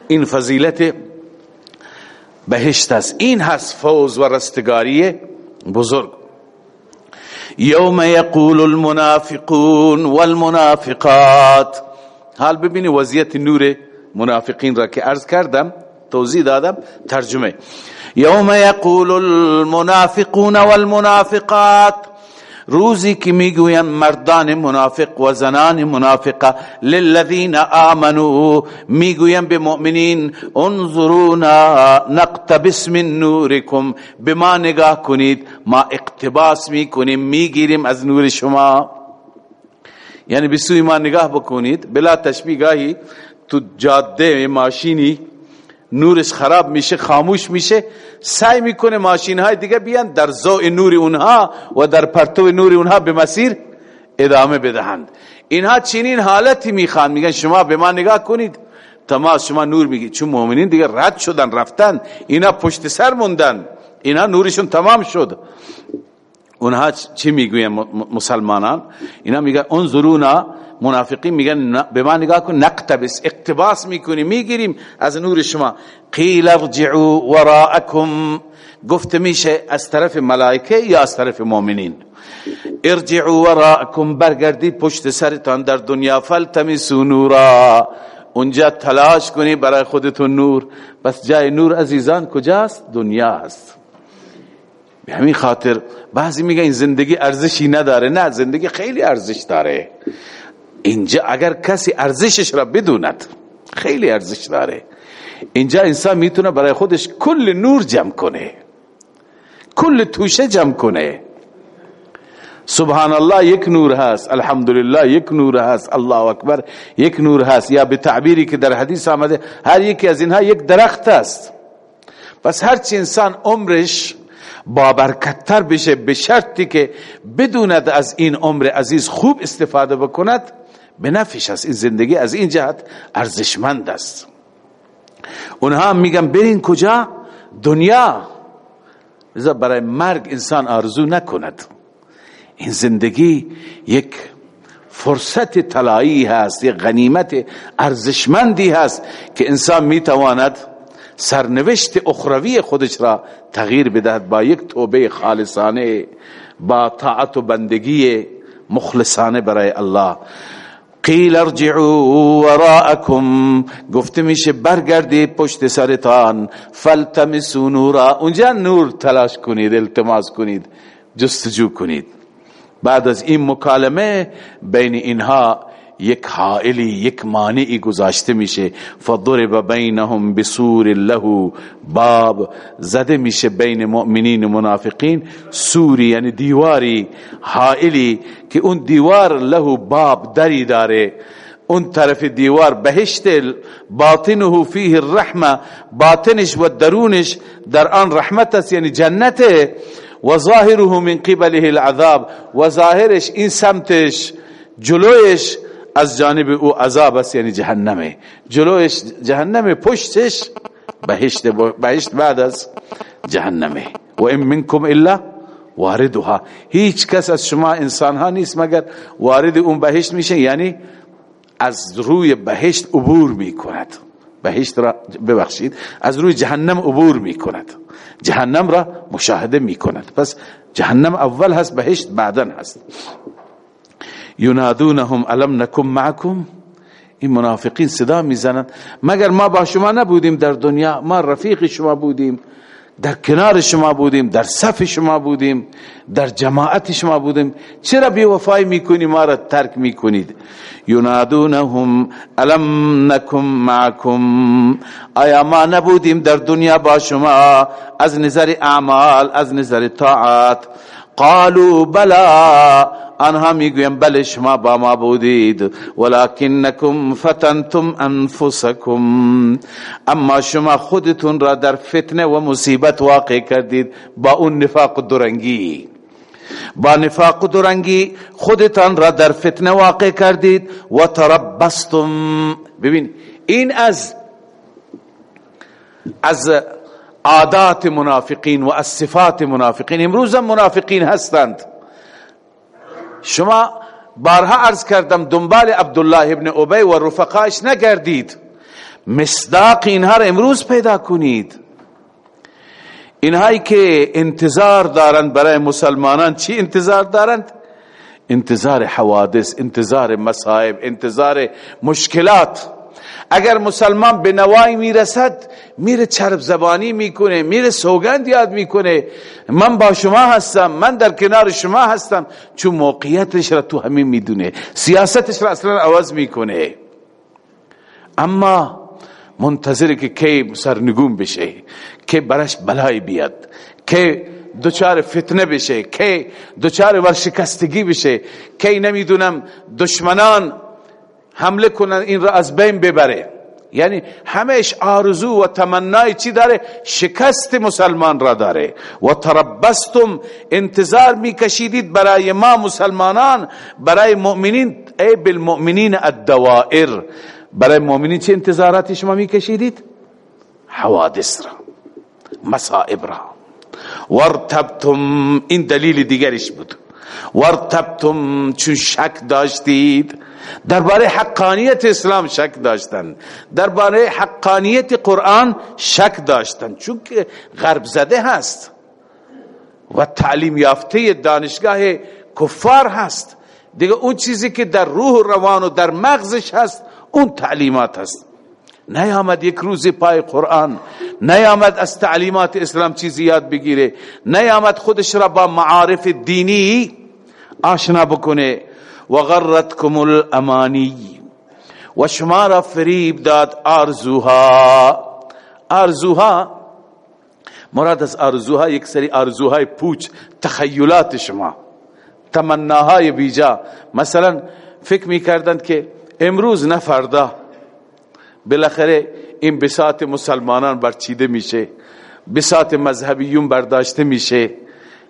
این فضیلت بهشت است. این هست فوز و رستگاری بزرگ. یوم یقول المنافقون والمنافقات. حال ببینی وضعیت نور منافقین را که عرض کردم توضیح دادم ترجمه. یوم یقول المنافقون والمنافقات روزی که می‌گویم مردان منافق و زنان منافقه للذین آمنو می‌گویم به مؤمنین انظرونا نقتبس من نورکم به ما نگاه کنید ما اقتباس می‌کنیم می‌گیریم از نور شما. یعنی به سوی ما نگاه بکنید بلا تشبیه گاهی تو جاده ماشینی نورش خراب میشه خاموش میشه سعی می‌کنه ماشین های دیگه بیان در زوء نور اونها و در پرتو نور اونها به مسیر ادامه بدهند. اینها چنین حالتی می‌خوان. میگن شما به ما نگاه کنید. تمام شما نور میگی چون مؤمنین دیگه رد شدن رفتن. اینا پشت سر موندن. اینا نورشون تمام شد. اونها چی می‌گوین مسلمانان؟ اینا میگن انظرونا منافقین میگن به ما نگاه کن نقتبس اقتباس می‌کنیم می‌گیریم از نور شما. قیل ارجعوا وراءکم. گفت میشه از طرف ملائکه یا از طرف مؤمنین. ارجعوا وراءکم برگردید پشت سرتان در دنیا. فلتمسوا نورا. اونجا تلاش کنی برای خودتون نور. بس جای نور عزیزان کجاست؟ دنیا است به همین خاطر بعضی میگه این زندگی ارزشی نداره. نه زندگی خیلی ارزش داره. اینجا اگر کسی ارزشش را بدوند خیلی ارزش داره. اینجا انسان می‌تونه برای خودش کل نور جمع کنه کل توشه جمع کنه. سبحان الله یک نور هست الحمدلله یک نور هست الله اکبر یک نور هست. یا به تعبیری که در حدیث آمده هر یکی از اینها یک درخت است. پس هرچی انسان عمرش بابرکتر بشه به شرطی که بدوند از این عمر عزیز خوب استفاده بکند به نفش است. این زندگی از این جهت ارزشمند است. اونها میگن برین کجا؟ دنیا. لذا برای مرگ انسان آرزو نکند. این زندگی یک فرصت طلایی هست یک غنیمت ارزشمندی هست که انسان می‌تواند سرنوشت اخروی خودش را تغییر بدهد با یک توبه خالصانه با طاعت و بندگی مخلصانه برای الله. قیل ارجعوا وراءکم. گفته میشه برگردید پشت سرتان. فلتمسوا نورا. اونجا نور تلاش کنید التماس کنید جستجو کنید. بعد از این مکالمه بین اینها یک حائلی یک مانعی گذاشته میشه. فضرب بینهم بسور له باب. زده میشه بین مؤمنین و منافقین. سوری یعنی دیواری حائلی که اون دیوار له باب دری داره. اون طرف دیوار بهشت باطنه فیه الرحمه باطنش و درونش در آن رحمت است یعنی جنته. و ظاهره من قبله العذاب. و ظاهرش این سمتش جلویش از جانب او عذاب است یعنی جهنمه. جلوش جهنم پشتش بهشت بهشت بعد از جهنمه. و ام منکم الا واردها. هیچ کس از شما انسان ها نیست مگر وارد اون بهشت میشه؟ یعنی از روی بهشت عبور می‌کند. بهشت را ببخشید از روی جهنم عبور می‌کند. جهنم را مشاهده می‌کند. پس جهنم اول هست بهشت بعدن هست. ینادونهم الم نکم معکم؟ این منافقین صدا می‌زنند. مگر ما با شما نبودیم در دنیا؟ ما رفیق شما بودیم در کنار شما بودیم در صف شما بودیم در جماعت شما بودیم. چرا بی وفای می‌کنی؟ ما را ترک می‌کنید. ینادونهم الم نکم معکم؟ آیا ما نبودیم در دنیا با شما؟ از نظر اعمال از نظر طاعت. قالوا بلا آنها می‌گویم بله شما با ما بودید. ولکنکم فتنتم انفسکم. اما شما خودتون را در فتنه و مصیبت واقع کردید با اون نفاق درنگی با نفاق درنگی خودتان را در فتنه واقع کردید. و تربستم ببین این از از عادات منافقین و از صفات منافقین. امروز منافقین هستند. شما بارها عرض کردم دنبال عبدالله ابن عبی و رفقاش نگردید. مصداق اینها را امروز پیدا کنید. اینهایی که انتظار دارند برای مسلمانان چی انتظار دارند؟ انتظار حوادث انتظار مصائب انتظار مشکلات. اگر مسلمان به نوایی می‌رسد میره چرب زبانی می‌کنه میره سوگند یاد می‌کنه. من با شما هستم من در کنار شما هستم. چون موقعیتش را تو همین می‌دونه سیاستش را اصلا عوض می‌کنه. اما منتظر که کی سرنگون بشه که برش بلای بیاد که دوچار فتنه بشه که دوچار ورشکستگی بشه که نمی‌دونم دشمنان حمله کنن این را از بین ببره. یعنی همش آرزو و تمنای چی داره؟ شکست مسلمان را داره. و تربستم انتظار میکشیدید برای ما مسلمانان برای مؤمنین. ای بالمؤمنین الدوائر. برای مؤمنین چه انتظاراتی شما میکشیدید؟ حوادث را مصائب را. ورتبتم این دلیل دیگرش بود. ورتبتم چون شک داشتید درباره حقانیت اسلام شک داشتن. درباره حقانیت قرآن شک داشتن. چون که غرب زده هست و تعلیم یافته دانشگاه کفار هست. دیگه اون چیزی که در روح و روان و در مغزش هست اون تعلیمات هست. نیامد یک روز پای قرآن. نیامد از تعلیمات اسلام چیزی یاد بگیره. نیامد خودش را با معارف دینی آشنا بکنه. و غرتکم الامانی. و شما را فریب داد آرزوها. آرزوها مراد از آرزوها یک سری آرزوهای پوچ تخیلات شما تمناهای بیجا. مثلا فکر می کردند که امروز نه فردا بالاخره این بساط مسلمانان برچیده میشه بساط مذهبیون برداشته میشه.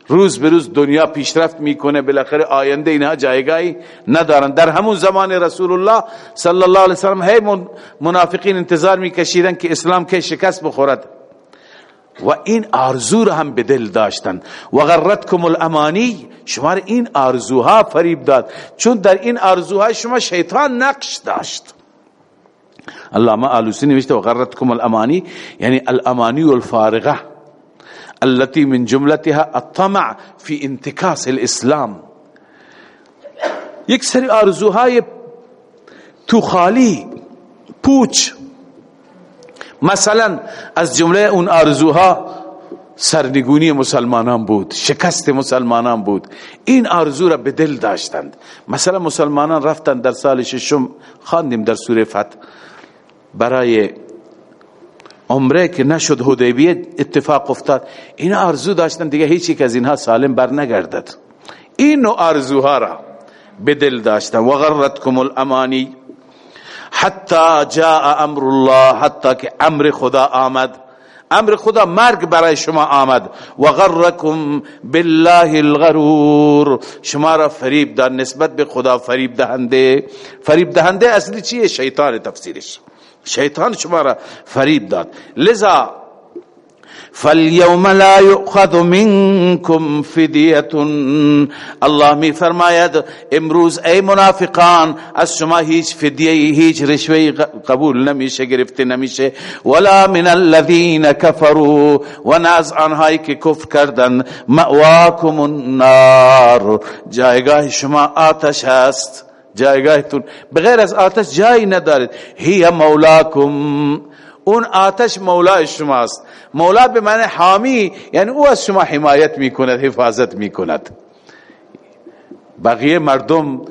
روز به روز دنیا پیشرفت می‌کنه. بالاخره آینده اینها جایگاهی ندارن. در همون زمان رسول الله صلی الله علیه وسلم هی منافقین انتظار میکشیدن که اسلام که شکست بخورد. و این آرزو را هم به دل داشتن. و غرتکم الامانی. شما این آرزوها فریب داد. چون در این آرزوها شما شیطان نقش داشت. علامه آلوسی نوشته و غرتکم الامانی. یعنی الامانی الفارغه التي من جملتها الطمع في انتكاس الاسلام یک سری آرزوهای تو خالی پوچ. مثلا از جمله اون آرزوها سرنگونی مسلمانان بود شکست مسلمانان بود. این آرزو را به دل داشتند. مثلا مسلمانان رفتند در سال ششم خواندیم در سوره فتح برای عمره که نشد حدیبیه اتفاق افتاد. این آرزو داشتن دیگه هیچی که از اینها سالم بر نگردد. این نوع آرزوها را به دل داشتن. و غرتکم الامانی حتی جاء امر الله حتی که امر خدا آمد. امر خدا مرگ برای شما آمد. و غرکم بالله الغرور. شما را فریب داد نسبت به خدا فریب دهنده. فریب دهنده اصلی چیه؟ شیطان تفسیرش. شیطان شما را فریب داد. لذا فالیوم لا یؤخذ منکم فدیه الله می فرماید امروز ای منافقان از شما هیچ فدیه هیچ رشوه قبول نمیشه گرفته نمیشه. ولا من الذين كفروا و ناز آنهایی که کفر کردن. مأواکم النار. جایگاه شما آتش هست. جایگاهتون. بغیر از آتش جایی ندارید. هی مولاکم. اون آتش مولای شماست. مولا به معنی حامی یعنی او از شما حمایت می‌کند حفاظت می‌کند. بقیه مردم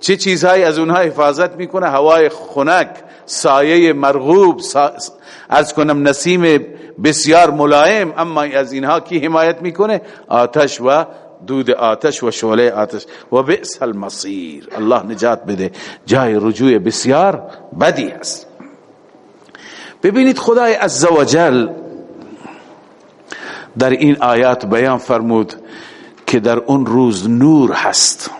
چه چیزهایی از اونها حفاظت می‌کنه؟ هوای خنک سایه مرغوب از کنم نسیم بسیار ملایم اما از اینها کی حمایت می‌کنه؟ آتش و دود آتش و شعله آتش. و بئس المصیر. الله نجات بده. جای رجوع بسیار بدی است. ببینید خدای عزوجل در این آیات بیان فرمود که در اون روز نور هست.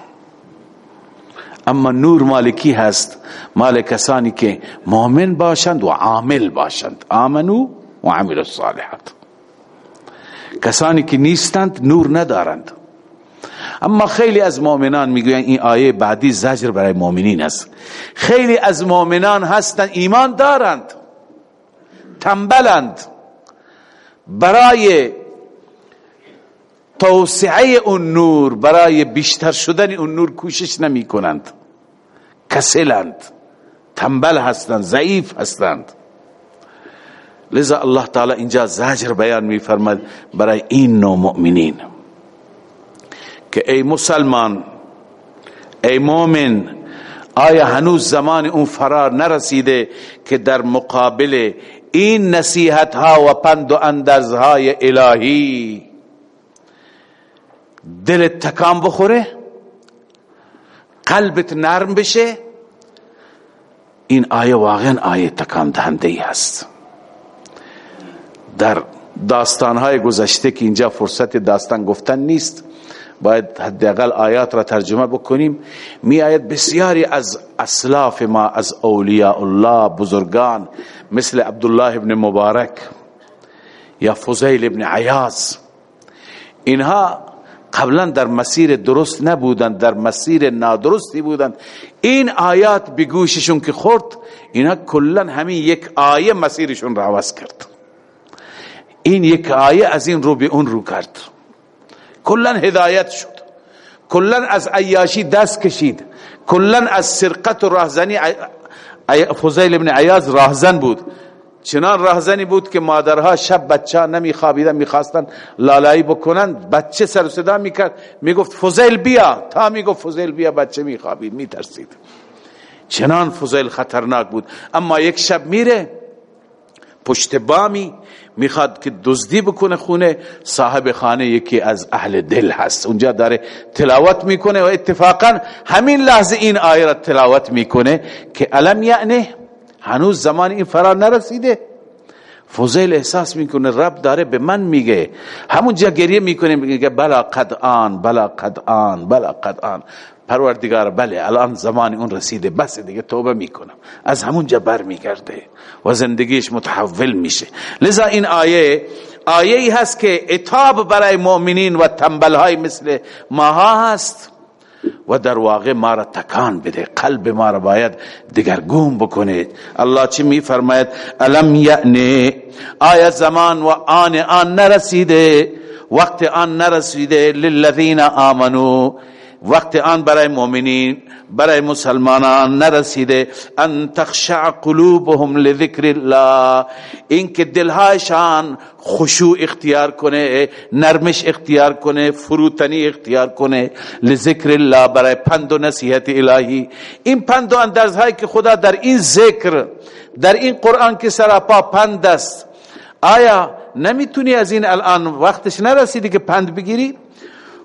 اما نور مالکی هست. مال کسانی که مؤمن باشند و عامل باشند. آمنو و عمل الصالحات. کسانی که نیستند نور ندارند. اما خیلی از مؤمنان می‌گویند این آیه بعدی زجر برای مؤمنین است. خیلی از مؤمنان هستند ایمان دارند تنبلند. برای توسعه اون نور برای بیشتر شدن اون نور کوشش نمی کنند کسلند تنبل هستند ضعیف هستند. لذا الله تعالی اینجا زجر بیان می فرمد برای این نوع مؤمنین. که ای مسلمان ای مؤمن آیا هنوز زمان اون فرار نرسیده که در مقابل این نصیحت ها و پند و اندرزهای الهی دلت تکام بخوره؟ قلبت نرم بشه؟ این آیه واقعا آیه تکام دهنده ای هست. در داستانهای گذشته که اینجا فرصت داستان گفتن نیست باید حداقل آیات را ترجمه بکنیم. می آید بسیاری از اسلاف ما از اولیاء الله بزرگان مثل عبدالله ابن مبارک یا فضیل ابن عیاز اینها قبلا در مسیر درست نبودند در مسیر نادرستی بودند. این آیات بگوششون که خورد اینا کلا همین یک آیه مسیرشون را عوض کرد. این یک آیه از این رو به اون رو کرد. کلا هدایت شد. کلا از عیاشی دست کشید. کلا از سرقت و راهزنی فضیل ابن عیاز راهزن بود. چنان راهزنی بود که مادرها شب بچه نمی خوابیدن می‌خواستن لالایی بکنند بچه سر صدا می‌کرد. می‌گفت فضیل بیا. تا می‌گفت فضیل بیا بچه میخوابید. میترسید. چنان فضیل خطرناک بود. اما یک شب میره پشت بامی می‌خواد که دزدی بکنه خونه صاحب خانه یکی از اهل دل هست. اونجا داره تلاوت می‌کنه و اتفاقا همین لحظه این آیه را تلاوت می‌کنه که علم یعنی هنوز زمان این فرار نرسیده. فضیل احساس می‌کنه رب داره به من میگه. همونجا گریه می‌کنه میگه بلا قد آن بلا قد آن بلا قد آن. پروردگار بله الان زمان اون رسیده بس دیگه توبه می‌کنم. از همونجا بر میگرده و زندگیش متحول میشه. لذا این آیه آیه ای هست که اتاب برای مؤمنین و تنبل های مثل ماها هست و در واقع ما را تکان بده قلب ما را باید دگرگون بکنه. الله چی می فرماید الم یعنی آیت زمان و آن آن نرسیده؟ وقت آن نرسیده؟ للذین آمنو وقت آن برای مؤمنین برای مسلمانان نرسیده. ان تخشع قلوبهم لذکر الله. اینکه دلهایشان خشوع اختیار کنه نرمش اختیار کنه فروتنی اختیار کنه. لذکر الله برای پند و نصیحت الهی. این پند و اندرزهایی که خدا در این ذکر در این قرآن که سراپا پند است. آیا نمی‌تونی از این الان وقتش نرسیدی که پند بگیری؟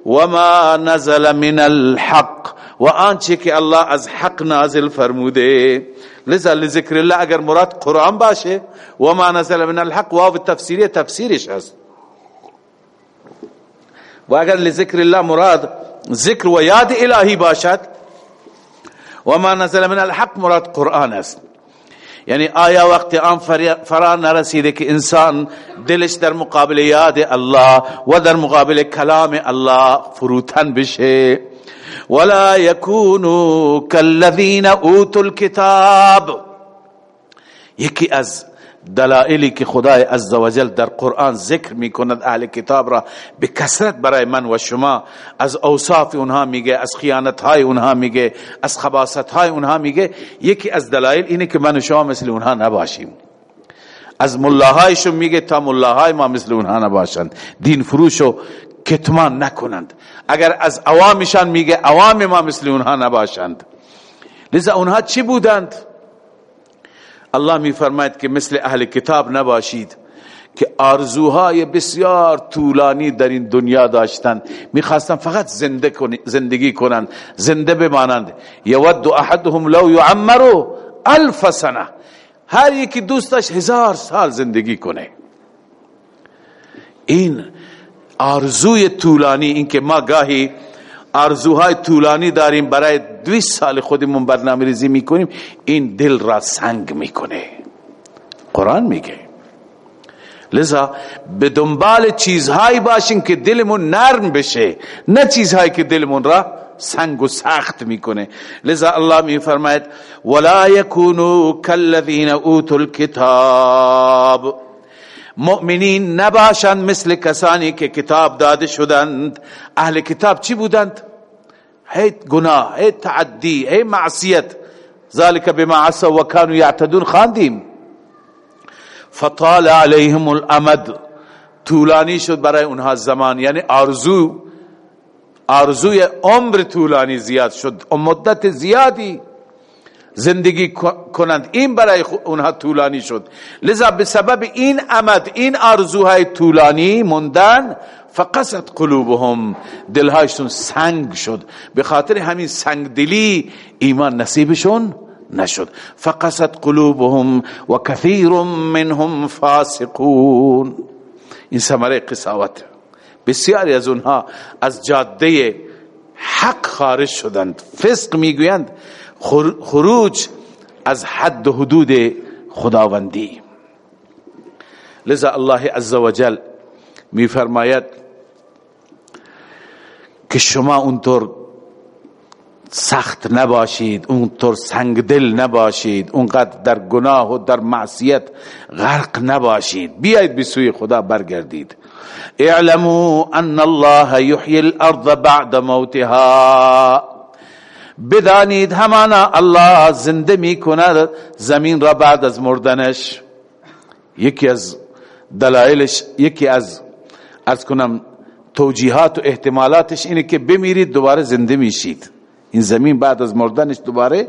وما نزل من الحق. و آنچه که الله از حق نازل فرموده لذا لذکر الله اگر مراد قرآن باشه وما نزل من الحق واو تفسیری تفسیرش هست. و اگر لذکر الله مراد ذکر و یاد الهی باشد وما نزل من الحق مراد قرآن است. یعنی آیا وقت آن فرا نرسیده که إنسان دلش در مقابل یاد الله و در مقابل کلام الله فروتن بشه. ولا يكونوا كالذين أوتوا الكتاب. یکی از دلائلی که خدای عزوجل در قرآن ذکر می کند اهل کتاب را به کسرت برای من و شما از اوصاف اونها میگه از خیانت های اونها میگه از خباست های اونها میگه. یکی از دلائل اینه که من و شما مثل اونها نباشیم. از ملاهایشون میگه تا ملاهای ما مثل اونها نباشند. دین فروش کتمان نکنند. اگر از عوامشان میگه عوام ما مثل اونها نباشند. لذا اونها چی بودند؟ الله میفرماید که مثل اهل کتاب نباشید که آرزوهای بسیار طولانی در این دنیا داشتند می‌خواستن فقط زنده زندگی کنند زنده بمانند. یود احدهم لو یعمرو الف سنه. هر یکی دوستش هزار سال زندگی کنه. این آرزوی طولانی این که ما گاهی آرزوهای طولانی داریم. برای دوی سال خودمون برنامه ریزی می‌کنیم. این دل را سنگ می‌کنه. قرآن میگه. لذا به دنبال چیزهایی باشیم که دلمون نرم بشه. نه چیزهایی که دلمون را سنگ و سخت می‌کنه. لذا الله می فرماید ولا یکونو کالذین اوتوا الكتاب مؤمنین نباشند مثل کسانی که کتاب داده شدند. اهل کتاب چی بودند؟ هی گناه هی تعدی هی معصیت. ذلك بما عصوا وكانوا يعتدون خاندیم فطال عليهم الامد. طولانی شد برای اونها زمان. یعنی آرزو آرزوی عمر طولانی زیاد شد. مدت زیادی. زندگی کنند. این برای اونها طولانی شد. لذا به سبب این امد این آرزوهای طولانی موندن فقصت قلوبهم. دلهایشون سنگ شد. به خاطر همین سنگ دلی ایمان نصیبشون نشد. فقصت قلوبهم و کثیر منهم فاسقون. این ثمره قصاوت بسیاری از اونها از جاده حق خارج شدند. فسق می‌گویند. خروج از حد و حدود خداوندی. لذا الله عزوجل میفرماید که شما اونطور سخت نباشید اونطور سنگدل نباشید اونقدر در گناه و در معصیت غرق نباشید. بیایید به سوی خدا برگردید. اعلموا ان الله يحيي الارض بعد موتها. بدانید همانا الله زنده می کند زمین را بعد از مردنش. یکی از دلایلش یکی از از کنم توجیهات و احتمالاتش اینه که بمیرید دوباره زنده میشید. این زمین بعد از مردنش دوباره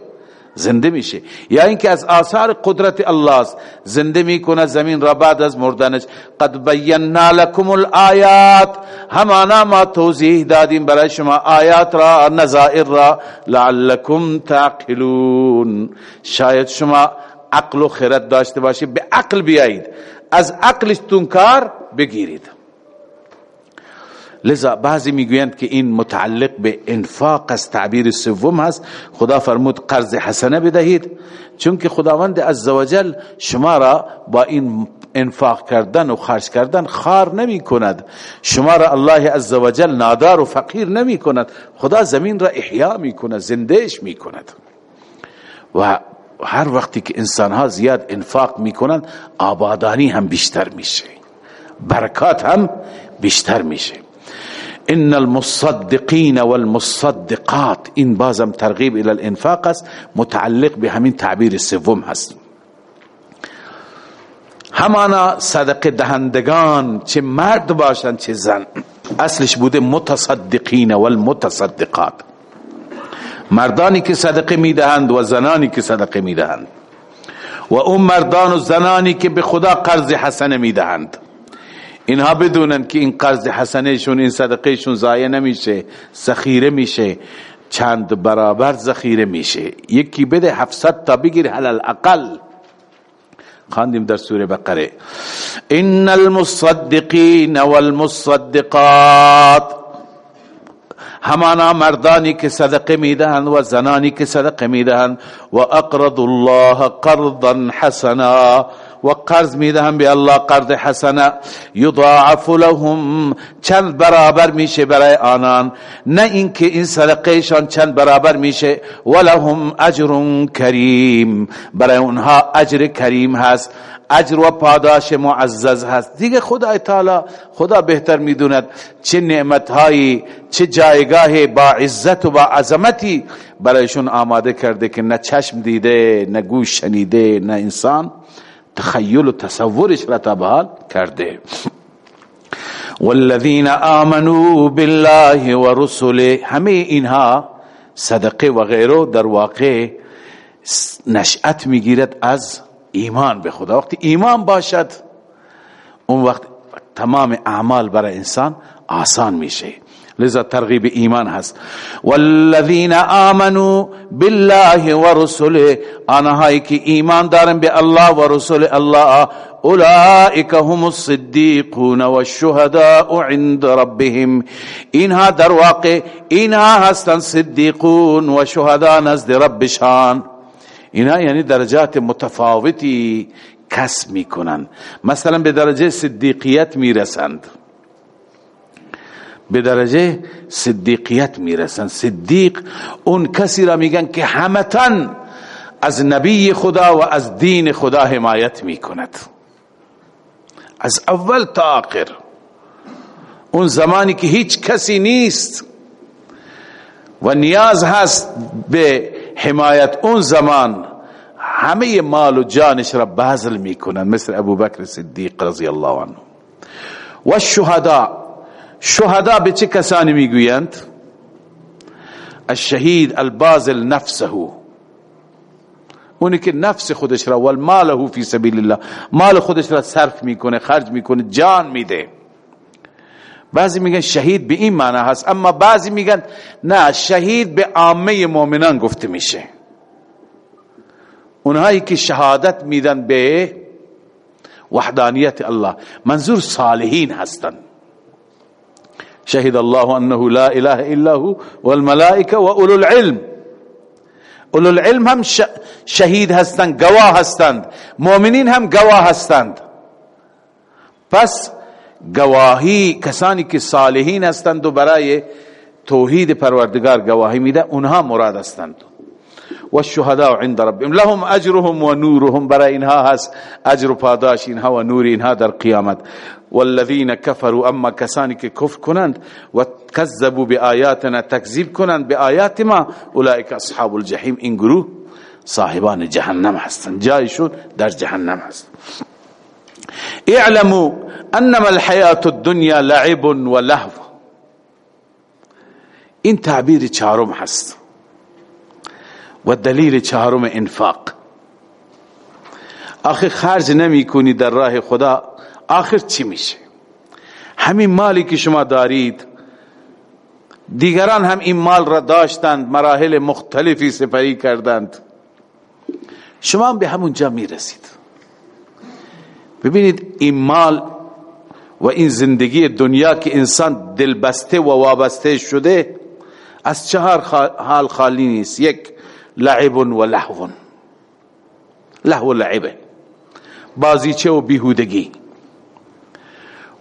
زنده میشه. یا اینکه از آثار قدرت الله زنده می‌کنه زمین را بعد از مردنش. قد بینا لكم الآیات. همانا ما توضیح دادیم برای شما آیات را نظائر را. لعلكم تعقلون. شاید شما عقل و خرد داشته باشید به عقل بیایید. از عقلش کار بگیرید. لذا بعضی می‌گویند که این متعلق به انفاق از تعبیر سوم هست. خدا فرمود قرض حسنه بدهید. چون که خداوند عزوجل شما را با این انفاق کردن و خرج کردن خار نمی کند. شما را الله عزوجل نادار و فقیر نمی کند. خدا زمین را احیا می کند زندهش می کند. و هر وقتی که انسان ها زیاد انفاق می کنند آبادانی هم بیشتر میشه. برکات هم بیشتر میشه. ان المصدقین والمصدقات این بازم ترغیب الى الانفاق است متعلق به همین تعبیر سوم هست همانا صدقه دهندگان چه مرد باشند چه زن اصلش بوده متصدقین والمتصدقات مردانی که صدقه می‌دهند و زنانی که صدقه می‌دهند و اون مردان و زنانی که به خدا قرض حسنه می‌دهند اینها بدونن که این قرض حسنهشون این صدقهشون ضایع نمیشه ذخیره میشه. چند برابر ذخیره میشه. یکی بده 700 تا بگیر حلال اقل. خواندیم در سوره بقره. ان المصدقین والمصدقات همانا مردانی که صدقه می‌دهند و زنانی که صدقه می‌دهند و اقرض الله قرضا حسنا و قرض می‌دهم به الله قرض حسنه. یضاعف لهم. چند برابر میشه برای آنان. نه اینکه این صدقهشان چند برابر میشه. ولهم اجر کریم. برای اونها اجر کریم هست. اجر و پاداش معزز هست. دیگه خدا تعالی خدا بهتر می‌دوند چه نعمتهایی چه جایگاه با عزت و با عظمتی برایشون آماده کرده که نه چشم دیده نه گوش شنیده نه انسان. تخیل و تصورش را تا کرده. والذین آمنوا بالله و رسوله همه اینها صدقه و غیره در واقع نشأت می‌گیرد از ایمان. به خدا وقتی ایمان باشد اون وقت تمام اعمال برای انسان آسان میشه. لذا ترغیب ایمان هست. والذین آمنوا بالله و رسوله آنهایی که ایمان دارن به الله و رسول الله اولئک هم الصدیقون والشهداء عند ربهم. اینها در واقع اینها هستن صدیقون و شهدا نزد ربشان. اینها یعنی درجات متفاوتی کسب می‌کنن. مثلا به درجه صدیقیت می‌رسند. به درجه صدیقیت می‌رسن. صدیق اون کسی را میگن که همتن از نبی خدا و از دین خدا حمایت می‌کند. از اول تا آخر. اون زمانی که هیچ کسی نیست و نیاز هست به حمایت اون زمان همه مال و جانش را بازل می‌کنن مثل ابو بکر صدیق رضی الله عنه. و الشهداء شهدا به چه کسانی می‌گویند؟ الشهید البازل نفسه اونی که نفس خودش را والماله فی سبیل الله مال خودش را صرف می‌کنه خرج می‌کنه جان میده. بعضی میگن شهید به این معنی هست اما بعضی میگن نه شهید به عامه مؤمنان گفته میشه. اونهایی که شهادت میدن به وحدانیت الله منظور صالحین هستند شهد الله انه لا اله الا هو والملائكه واولو العلم. اولو العلم هم شهید هستند گواه هستند. مؤمنین هم گواه هستند. پس گواهی کسانی که صالحین هستند و برای توحید پروردگار گواهی میده اونها مراد هستند. و الشهداء عند ربهم. لهم أجرهم و نورهم برای اینها هست أجر و پاداش اینها و نور اینها در قیامت والذین كفروا أما کسانی که کفر کنند و کذبوا بآیاتنا تکذیب کنند به آیات ما اولئک أصحاب الجحیم این گروه صاحبان جهنم هستند جایشون در جهنم هست اعلموا أنما الحیات الدنیا لعب و لهو این تعبیر چهارم هست. و دلیل چهارم انفاق. آخر خرج نمی کنی در راه خدا آخر چی میشه؟ همین مالی که شما دارید دیگران هم این مال را داشتند مراحل مختلفی سپری کردند. شما هم به همون جا می‌رسید. ببینید این مال و این زندگی دنیا که انسان دلبسته و وابسته شده از چهار حال خالی نیست. یک لعب و لحو لحو لعبه بازیچه و بیهودگی.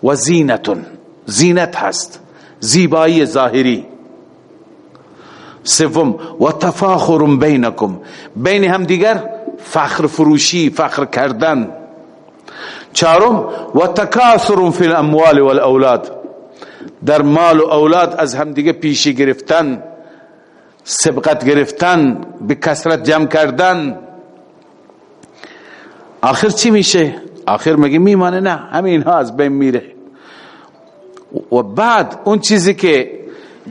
و زینتون زینت هست. زیبایی ظاهری. سوم. و تفاخر بینکم. بین هم دیگر فخر فروشی فخر کردن. چهارم. و تکاثر فی الاموال والاولاد. در مال و اولاد از هم دیگه پیشی گرفتن. سبقت گرفتن به کسرت جمع کردن. آخر چی میشه؟ آخر مگه میمانه؟ نه همین ها از بین میره. و بعد اون چیزی که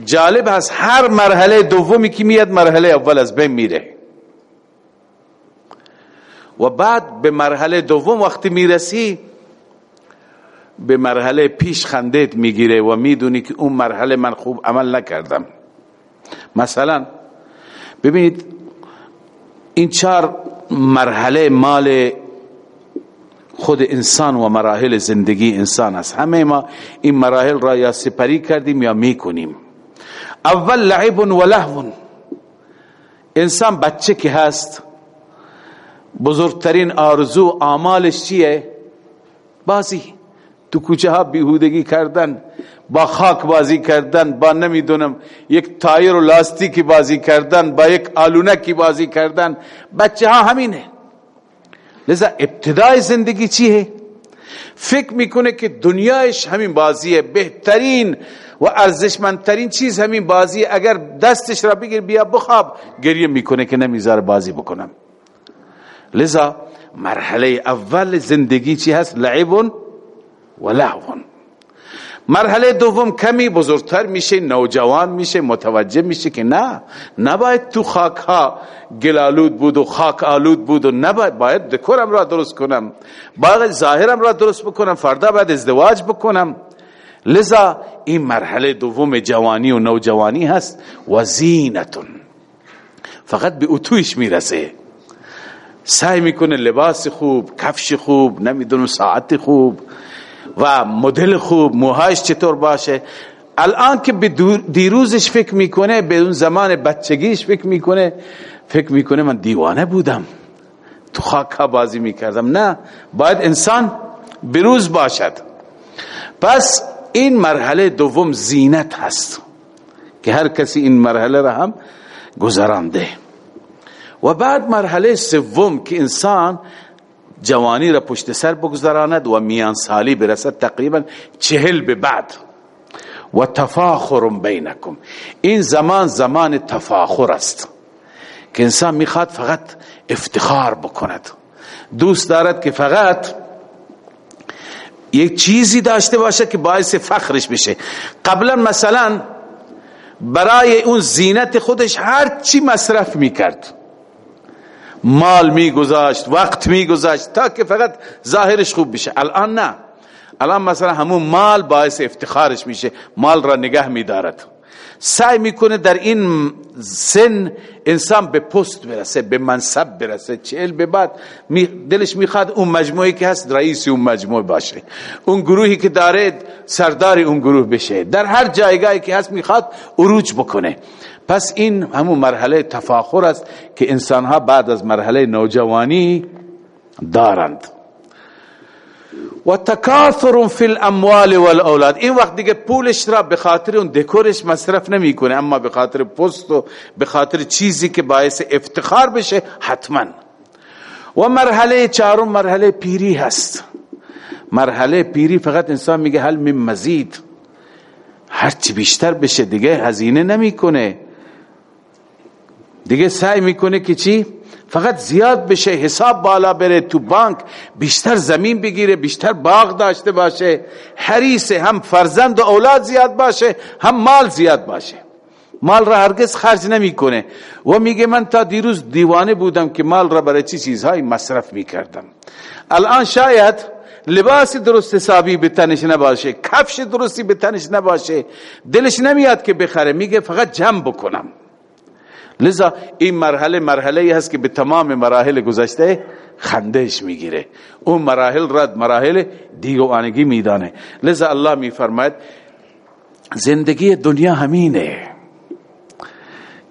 جالب هست هر مرحله دومی که میاد مرحله اول از بین میره. و بعد به مرحله دوم وقتی می‌رسی به مرحله پیش خندت می‌گیره و می‌دونی که اون مرحله من خوب عمل نکردم. مثلا ببینید این چهار مرحله مال خود انسان و مراحل زندگی انسان است. همه ما این مراحل را یا سپری کردیم یا می‌کنیم. اول لعب و لهو. انسان بچه که هست بزرگترین آرزو آمالش چیه؟ بازی. تو کوچه ها بیهودگی کردن. با خاک بازی کردن با نمی‌دونم یک تایر و لاستیکی بازی کردن با یک آلونکی بازی کردن. بچه ها همینه. لذا ابتدای زندگی چیه؟ فکر می‌کنه که دنیایش همین بازیه. بهترین و ارزشمندترین چیز همین بازی اگر دستش را بگیر بیا بخواب. گریه می‌کنه که نمی‌ذاره بازی بکنم. لذا مرحله اول زندگی چی هست؟ لعب و لعب مرحله دوم کمی بزرگتر میشه نوجوان میشه متوجه میشه که نه نباید تو خاک ها گلالود بود و خاک آلود بود و نباید باید دکورم را درست کنم. باید ظاهرم را درست بکنم فردا باید ازدواج بکنم. لذا این مرحله دوم جوانی و نوجوانی هست. و زینتون فقط به اتویش می‌رسه. سعی می‌کنه لباس خوب کفش خوب نمی‌دونم ساعت خوب. و مدل خوب موهایش چطور باشه؟ الان که به دیروزش فکر می‌کنه به اون زمان بچگیش فکر می‌کنه فکر می‌کنه من دیوانه بودم. تو خاک بازی می‌کردم. نه باید انسان بروز باشد. پس این مرحله دوم زینت هست که هر کسی این مرحله را هم گذرانده. و بعد مرحله سوم که انسان جوانی را پشت سر بگذراند و میان سالی برسد تقریبا چهل به بعد. و تفاخر بینکم. این زمان زمان تفاخر است که انسان می‌خواد فقط افتخار بکند. دوست دارد که فقط یک چیزی داشته باشه که باعث فخرش بشه. قبلا مثلا برای اون زینت خودش هر چی مصرف می‌کرد. مال میگذاشت وقت میگذاشت تا که فقط ظاهرش خوب بشه. الان نه. الان مثلا همون مال باعث افتخارش میشه. مال را نگه میدارد. سعی می‌کنه در این سن انسان به پست برسه به منصب برسه چهل به بعد دلش می‌خواد اون مجموعی که هست رئیس اون مجموعه باشه. اون گروهی که داره سردار اون گروه بشه. در هر جایگاهی که هست می‌خواد عروج بکنه. پس این همون مرحله تفاخر است که انسانها بعد از مرحله نوجوانی دارند. و تکاثر فی الاموال والاولاد. این وقت دیگه پولش را به خاطر اون دکورش مصرف نمی‌کنه اما به خاطر پست و به خاطر چیزی که باعث افتخار بشه حتما. و مرحله چهارم مرحله پیری هست. مرحله پیری فقط انسان میگه هل من مزید. هرچی بیشتر بشه دیگه هزینه نمی‌کنه. دیگه سعی می‌کنه که چی؟ فقط زیاد بشه حساب بالا بره تو بانک بیشتر زمین بگیره بیشتر باغ داشته باشه. حریص هم فرزند و اولاد زیاد باشه هم مال زیاد باشه. مال را هرگز خرج نمی‌کنه. و میگه من تا دیروز دیوانه بودم که مال را برای چی چیزهای مصرف می‌کردم. الان شاید لباس درست حسابی به تنش نباشه کفش درستی به تنش نباشه. دلش نمیاد که بخره. میگه فقط جمع بکنم. لذا این مرحله مرحله ای هست که به تمام مراحل گذشته خندش می‌گیره. اون مراحل رد مراحل دیگوانگی میدانه. لذا الله میفرماید زندگی دنیا همینه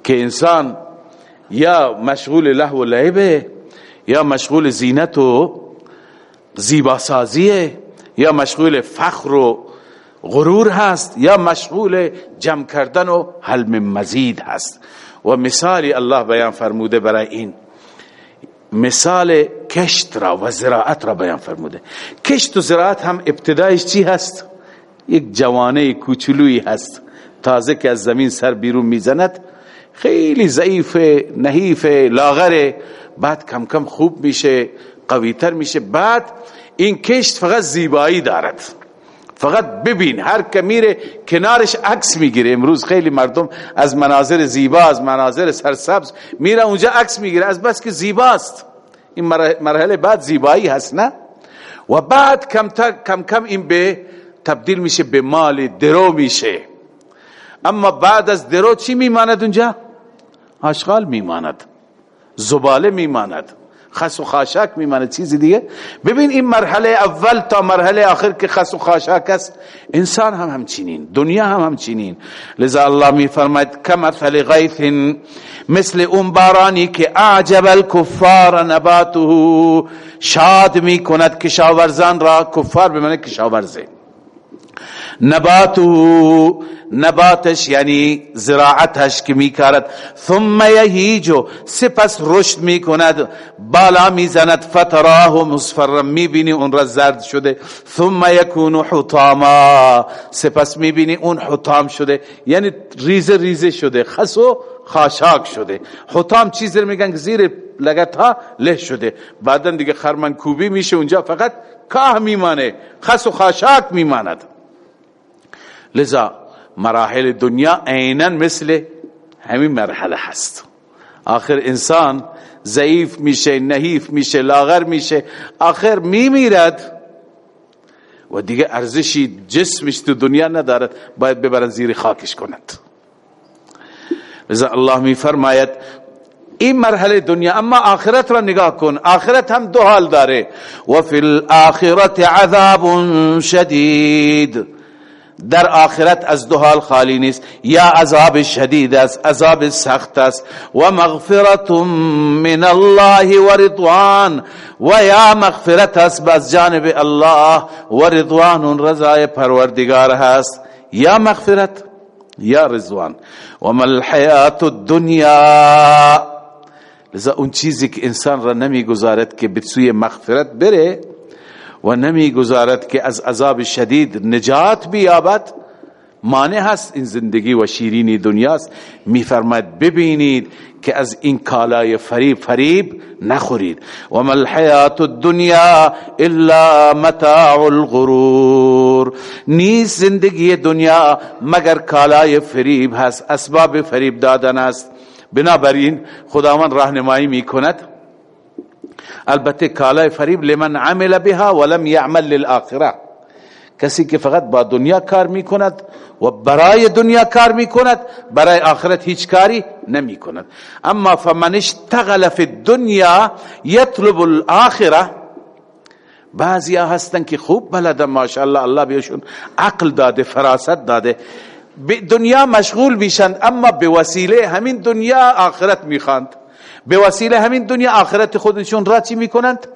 که انسان یا مشغول له و لعبه یا مشغول زینت و زیباسازیه یا مشغول فخر و غرور هست یا مشغول جمع کردن و حلم مزید هست. و مثالی الله بیان فرموده برای این. مثال کشت را و زراعت را بیان فرموده. کشت و زراعت هم ابتدایش چی هست؟ یک جوانه کوچولویی هست. تازه که از زمین سر بیرون می‌زند. خیلی ضعیف نحیف لاغره بعد کم کم خوب میشه قویتر میشه. بعد این کشت فقط زیبایی دارد. فقط ببین هر که میره کنارش عکس می‌گیره. امروز خیلی مردم از مناظر زیبا از مناظر سرسبز میره اونجا عکس می‌گیره. از بس که زیباست. این مرحله بعد زیبایی هست نه؟ و بعد کم, کم کم این به تبدیل میشه به مال درو میشه. اما بعد از درو چی میماند اونجا؟ آشغال میماند. زباله میماند. خس و خاشاک میمانه چیزی دیگه. ببین این مرحله اول تا مرحله آخر که خس و خاشاک است انسان هم همچنین دنیا هم همچنین. لذا الله میفرماید کمثل غیث مثل اون بارانی که اعجب الكفار نباته. شاد می‌کند کشاورزان را کفار به کشاورزه. نباتو نباتش یعنی زراعتش که میکارد. ثم یهیجو سپس رشد می‌کند. بالا می‌زند فتراه مصفر می‌بینی اون را زرد شده. ثم یکون حطاما سپس می‌بینی اون حطام شده. یعنی ریزه ریزه شده خس و خاشاک شده. حطام چیزی رو میگن زیر لگت ها له شده. بعدا دیگه خرمنکوبی میشه اونجا فقط کاه میمانه خس و خاشاک میماند. لذا مراحل دنیا عینا مثل همین مرحله هست. آخر انسان ضعیف میشه نحیف میشه لاغر میشه آخر میمیرد و دیگه ارزشی جسمش تو دنیا ندارد باید ببرن زیر خاکش کند. لذا الله می فرماید این مرحله دنیا اما آخرت را نگاه کن آخرت هم دو حال داره. و فی الاخرت عذاب شدید. در آخرت از دو حال خالی نیست. یا عذاب شدید است عذاب سخت است. و مغفرت من الله و رضوان. و یا مغفرت است از جانب الله و رضوان. رضای پروردگار هست. یا مغفرت یا رضوان. و ما الحیات الدنیا. لذا اون چیزی که انسان را نمی گذارد که به سوی مغفرت بره و نمی گذارد که از عذاب شدید نجات بیابد. مانع هست این زندگی و شیرینی دنیاست. میفرماید ببینید که از این کالای فریب فریب نخورید. و ما الحیات الدنیا الا متاع الغرور. نیست زندگی دنیا مگر کالای فریب هست. اسباب فریب دادن است. بنابراین خداوند راهنمایی می‌کند. البته کالای فریب لمن عمل بها ولم يعمل للآخره. کسی که فقط با دنیا کار می‌کند و برای دنیا کار می‌کند برای آخرت هیچ کاری نمی کند اما فمن اشتغل فی الدنیا یطلب الاخره بعضی هستن که خوب بلدن ماشاءالله الله بهشون عقل داده فراست داده. به دنیا مشغول میشند اما به وسیله همین دنیا آخرت می‌خواند. به وسیله همین دنیا آخرت خودشون را چی می‌کنند؟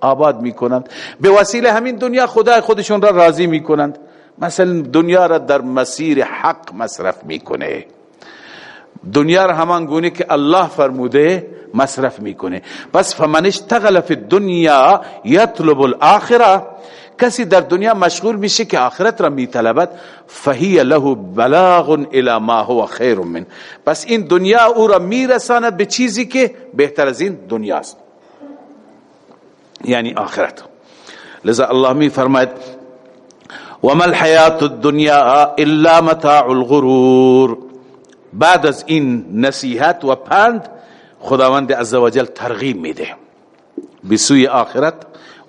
آباد می‌کنند. به وسیله همین دنیا خدا خودشون را راضی می‌کنند. مثلا دنیا را در مسیر حق مصرف می‌کنه. دنیا را همان گونه که الله فرموده مصرف می‌کنه. پس فمن اشتغل فی الدنیا یطلب الاخره کسی در دنیا مشغول میشه که آخرت را میطلبد فهی له بلاغ الى ما هو خیر من. پس این دنیا او را میرساند به چیزی که بهتر از این دنیاست. یعنی آخرت. لذا الله می فرماید وما الحیات الدنیا الا متاع الغرور. بعد از این نصیحت و پند خداوند عزوجل ترغیب میده. به سوی آخرت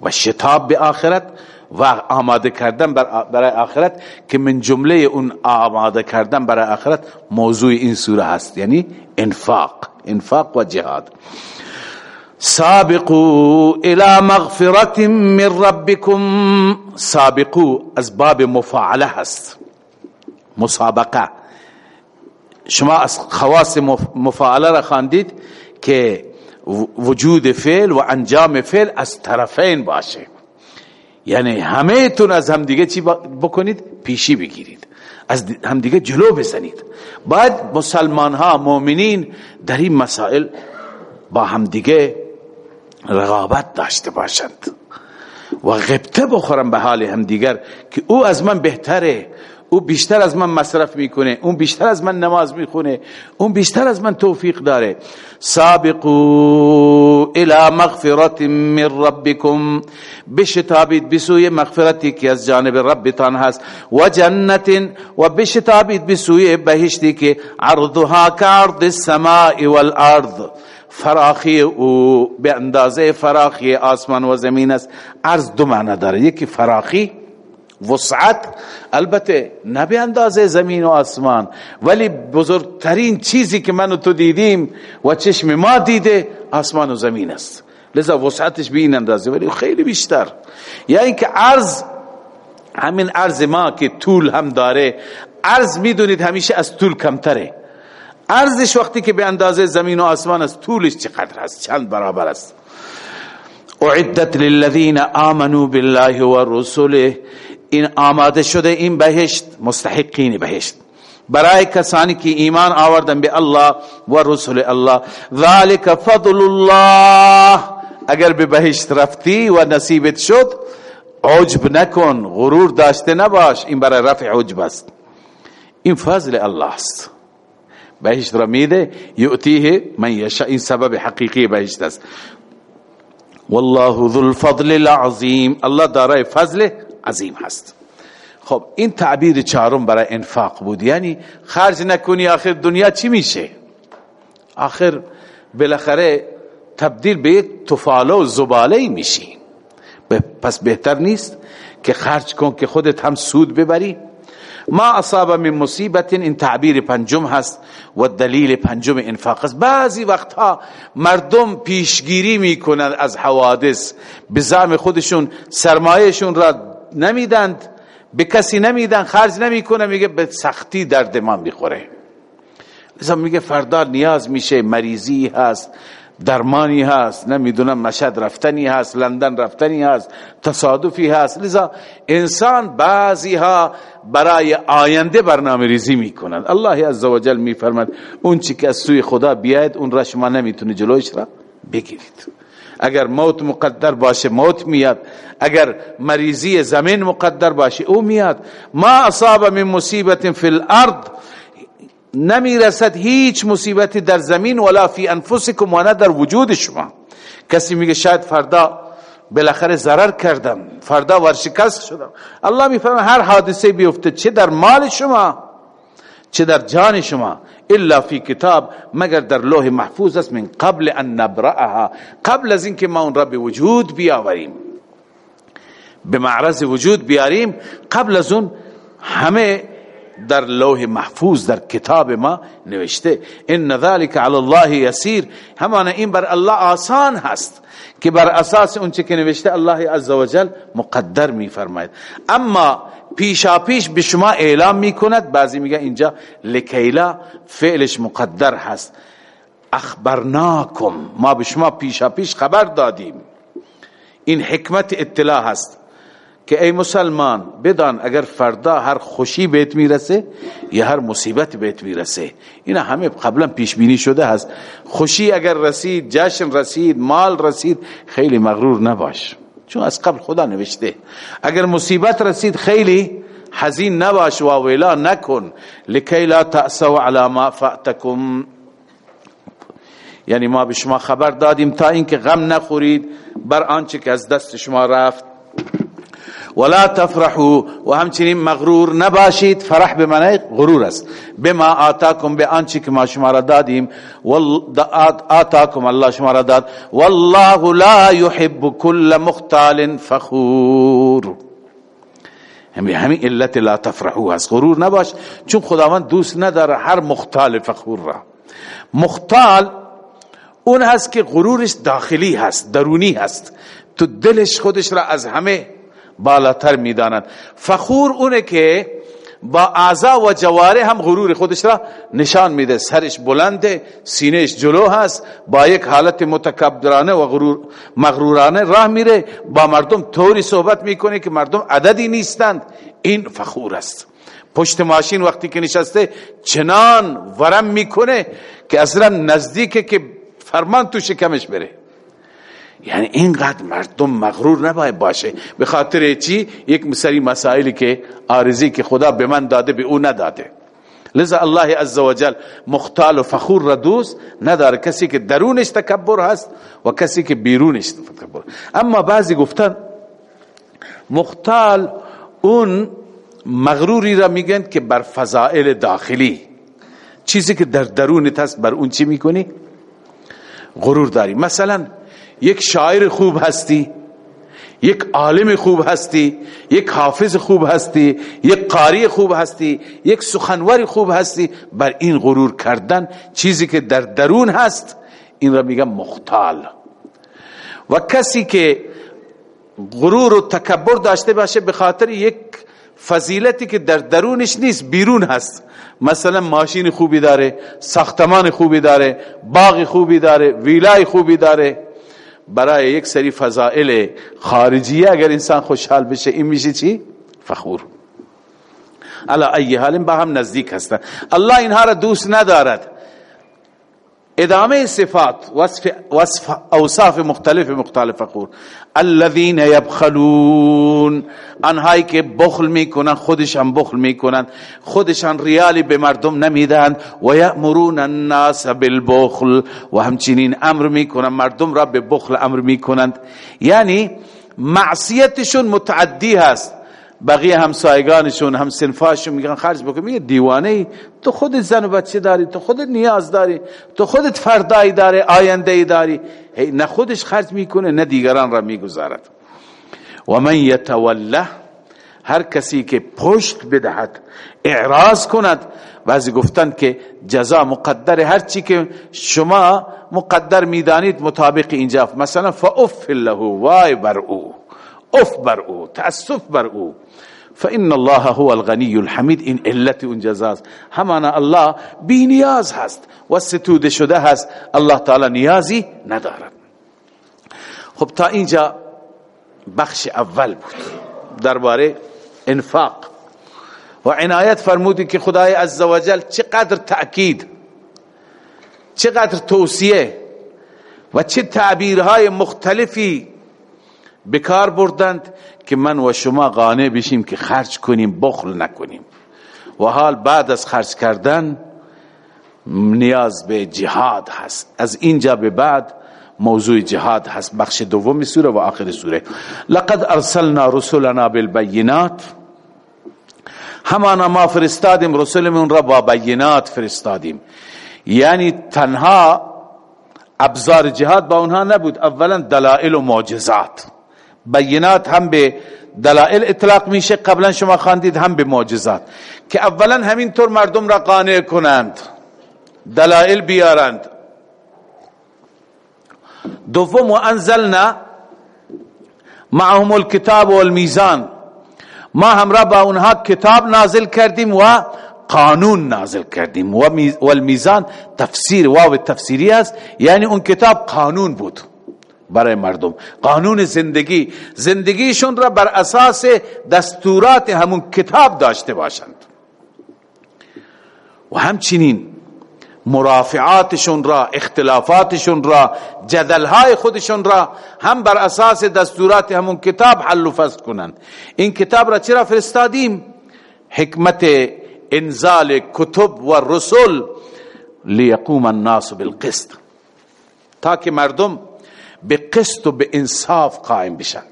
و شتاب به آخرت و آماده کردن برای آخرت که من جمله اون آماده کردن برای آخرت موضوع این سوره هست. یعنی انفاق. انفاق و جهاد. سابقوا الى مغفرت من ربكم سابقوا از باب مفاعله هست. مسابقه. شما از خواص مفاعله را خواندید که وجود فعل و انجام فعل از طرفین باشه. یعنی همه تون از همدیگه چی بکنید؟ پیشی بگیرید. از همدیگه جلو بزنید. باید مسلمان ها مؤمنین در این مسائل با همدیگه رقابت داشته باشند. و غبطه بخورن به حال همدیگر که او از من بهتره. او بیشتر از من مصرف می‌کنه اون بیشتر از من نماز می‌خونه اون بیشتر از من توفیق داره. سابقو الى مغفرت من ربکم بشتابید بسوی مغفرتی که از جانب ربتان هست. و جنت و بشتابید بسوی بهشتی که عرضها کارد السماء والارض. فراخی او به اندازه فراخی آسمان و زمین است. عرض دو معنی داره. یکی فراخی وسعت البته نه به اندازه زمین و آسمان. ولی بزرگترین چیزی که من و تو دیدیم و چشم ما دیده آسمان و زمین است. لذا وسعتش به این اندازه ولی خیلی بیشتر. یا اینکه عرض همین عرض ما که طول هم داره عرض می‌دونید همیشه از طول کمتره. عرضش وقتی که به اندازه زمین و آسمان است طولش چقدر است؟ چند برابر است؟ اعدت للذین آمنوا بالله و رسوله این آماده شده این بهشت مستحقین بهشت. برای کسانی که ایمان آوردن به الله و رسول الله. ذالک فضل الله. اگر به بهشت رفتی و نصیبت شد عجب نکن غرور داشته نباش. این برای رفع عجب است. این فضل الله است. بهشت را میده یعطیه من یشا این سبب حقیقی بهشت است. والله ذو الفضل العظیم. الله دارای فضل عظیم هست. خب این تعبیر چهارم برای انفاق بود. یعنی خرج نکنی آخر دنیا چی میشه؟ آخر بالاخره تبدیل به تفاله و زباله میشی. پس بهتر نیست که خرج کن که خودت هم سود ببری. ما اصاب من مصیبت این تعبیر پنجم هست و دلیل پنجم انفاق است. بعضی وقتها مردم پیشگیری می‌کنند از حوادث. به زعم خودشون سرمایهشون را نمیدند به کسی نمیدن خرج نمی‌کنه میگه به سختی درد من می‌خوره. لذا میگه فردا نیاز میشه مریضی هست درمانی هست نمی‌دونم مشهد رفتنی هست لندن رفتنی هست تصادفی هست. لذا انسان بعضی ها برای آینده برنامه ریزی می‌کنند الله عزوجل میفرماد اون چی که از سوی خدا بیاید اون را شما نمی‌تونه جلوش را بگیرید. اگر موت مقدر باشه موت میاد. اگر مریضی زمین مقدر باشه او میاد. ما اصاب من مصیبت فی الارض. نمی‌رسد هیچ مصیبتی در زمین ولا فی انفسکم و نه در وجود شما. کسی میگه شاید فردا بالاخره ضرر کردم. فردا ورشکست شدم. الله میفرمه هر حادثه بیفته چه در مال شما چه در جان شما. الا فی کتاب مگر در لوح محفوظ است من قبل ان نبرأها. قبل از اینکه ما اون را به وجود بیاوریم. به معرض وجود بیاریم قبل از اون همه در لوح محفوظ در کتاب ما نوشته. ان ذلك علی الله یسیر همان این بر الله آسان هست که بر اساس اون چه که نوشته الله عزوجل مقدر میفرماید. اما پیشا پیش به شما اعلام می‌کند. بعضی میگه اینجا لکیلا فعلش مقدر هست. اخبرناکم. ما به شما پیشا پیش خبر دادیم. این حکمت اطلاع هست که ای مسلمان بدان اگر فردا هر خوشی بهت می‌رسه یا هر مصیبت بهت می‌رسه. اینا همه قبلا پیش بینی شده هست. خوشی اگر رسید جشن رسید مال رسید خیلی مغرور نباش. چون از قبل خدا نوشته. اگر مصیبت رسید خیلی حزین نباش و ویلا نکن. لکی لا تأسوا على ما فأتکم. یعنی ما به شما خبر دادیم تا اینکه غم نخورید بر آنچه که از دست شما رفت. ولا تفرحوا. و همچنین مغرور نباشید. فرح به معنی غرور است. بما آتاکم به آنچه که ما شما را دادیم. آتاکم الله شما را داد. والله لا يحب كل مختال فخور. همین علت لا تفرحوا از غرور نباش. چون خداوند دوست نداره هر مختال فخور را. مختال اون هست که غرورش داخلی هست درونی هست. تو دلش خودش را از همه بالاتر می‌دانند. فخور اونه که با اعضا و جواره هم غرور خودش را نشان میده. سرش بلنده سینهش جلو هست با یک حالت متکبرانه و غرور مغرورانه راه میره. با مردم طوری صحبت می‌کنه که مردم عددی نیستند. این فخور است. پشت ماشین وقتی که نشسته چنان ورم می‌کنه که اصلا نزدیکه که فرمان تو شکمش بره. یعنی اینقدر مردم مغرور نباید باشه. به خاطر چی؟ یک سری مسائلی که آرزی که خدا به من داده به او نداده. لذا الله عزوجل مختال و فخور را دوست نداره. کسی که درونش تکبر هست و کسی که بیرونش تکبر. اما بعضی گفتن مختال اون مغروری را میگن که بر فضائل داخلی. چیزی که در درونت هست بر اون چی می‌کنی؟ غرور داری. مثلا یک شاعر خوب هستی یک عالم خوب هستی یک حافظ خوب هستی یک قاری خوب هستی یک سخنور خوب هستی. بر این غرور کردن چیزی که در درون هست این را میگم مختال. و کسی که غرور و تکبر داشته باشه به خاطر یک فضیلتی که در درونش نیست بیرون هست. مثلا ماشین خوبی داره ساختمان خوبی داره باغ خوبی داره ویلای خوبی داره. برای یک سری فضائل خارجیه اگر انسان خوشحال بشه این میشه چی؟ فخور. علا ای حال با هم نزدیک هستن. الله اینها را دوست ندارد. ادامه صفات وصف, وصف اوصاف مختلف مختلف الذين يبخلون انهایی که بخل می‌کنن خودشان بخل می‌کنن. خودشان ریالی به مردم نمیدن و یأمرون الناس بالبخل و همچنین امر می‌کنن مردم را به بخل امر می‌کنند. یعنی معصیتشون متعدی هست. بقیه همسایگانشون هم سنفاشون میگن خرج بکن. میگه دیوانه ای؟ تو خودت زن و بچه داری تو خودت نیاز داری تو خودت فردایی داری آینده ای داری نه خودش خرج می‌کنه نه دیگران را می‌گذارد. و من یتوله. هر کسی که پشت بدهد اعراض کند. بعضی گفتن که جزا مقدر هر چی که شما مقدر می‌دانید مطابق اینجا مثلا فاف له وای بر او اف بر او تاسف بر او. فان الله هو الغنی الحمید این علت اون جزاست همانا الله بی نیاز هست و ستوده شده هست الله تعالی نیازی ندارد. خب تا اینجا بخش اول بود. درباره انفاق. و عنایت فرمودی که خدای عزوجل چقدر تأکید چقدر توصیه و چه تعبیرهای مختلفی بکار بردند که من و شما قانع بشیم که خرج کنیم بخل نکنیم. و حال بعد از خرج کردن نیاز به جهاد هست. از اینجا به بعد موضوع جهاد هست. بخش دوم سوره و آخر سوره. لقد ارسلنا رسولنا بالبینات. همانا ما فرستادیم رسولمون را با بینات فرستادیم. یعنی تنها ابزار جهاد با اونها نبود. اولا دلائل و معجزات. بینات هم به دلائل اطلاق میشه. قبلا شما خواندید هم به معجزات. که اولا همینطور مردم را قانع کنند. دلائل بیارند. دوم انزلنا معهم الكتاب والمیزان. ما همراه با اونها کتاب نازل کردیم و قانون نازل کردیم. و المیزان تفسیر واو تفسیری است. یعنی اون کتاب قانون بود. برای مردم. قانون زندگی زندگیشون را بر اساس دستورات همون کتاب داشته باشند. و همچنین مرافعاتشون را اختلافاتشون را جدلهای خودشون را هم بر اساس دستورات همون کتاب حل و فصل کنند. این کتاب را چرا فرستادیم؟ حکمت انزال کتب و رسول لیقوم الناس بالقسط. تا که مردم به قسط و به انصاف قائم بشن.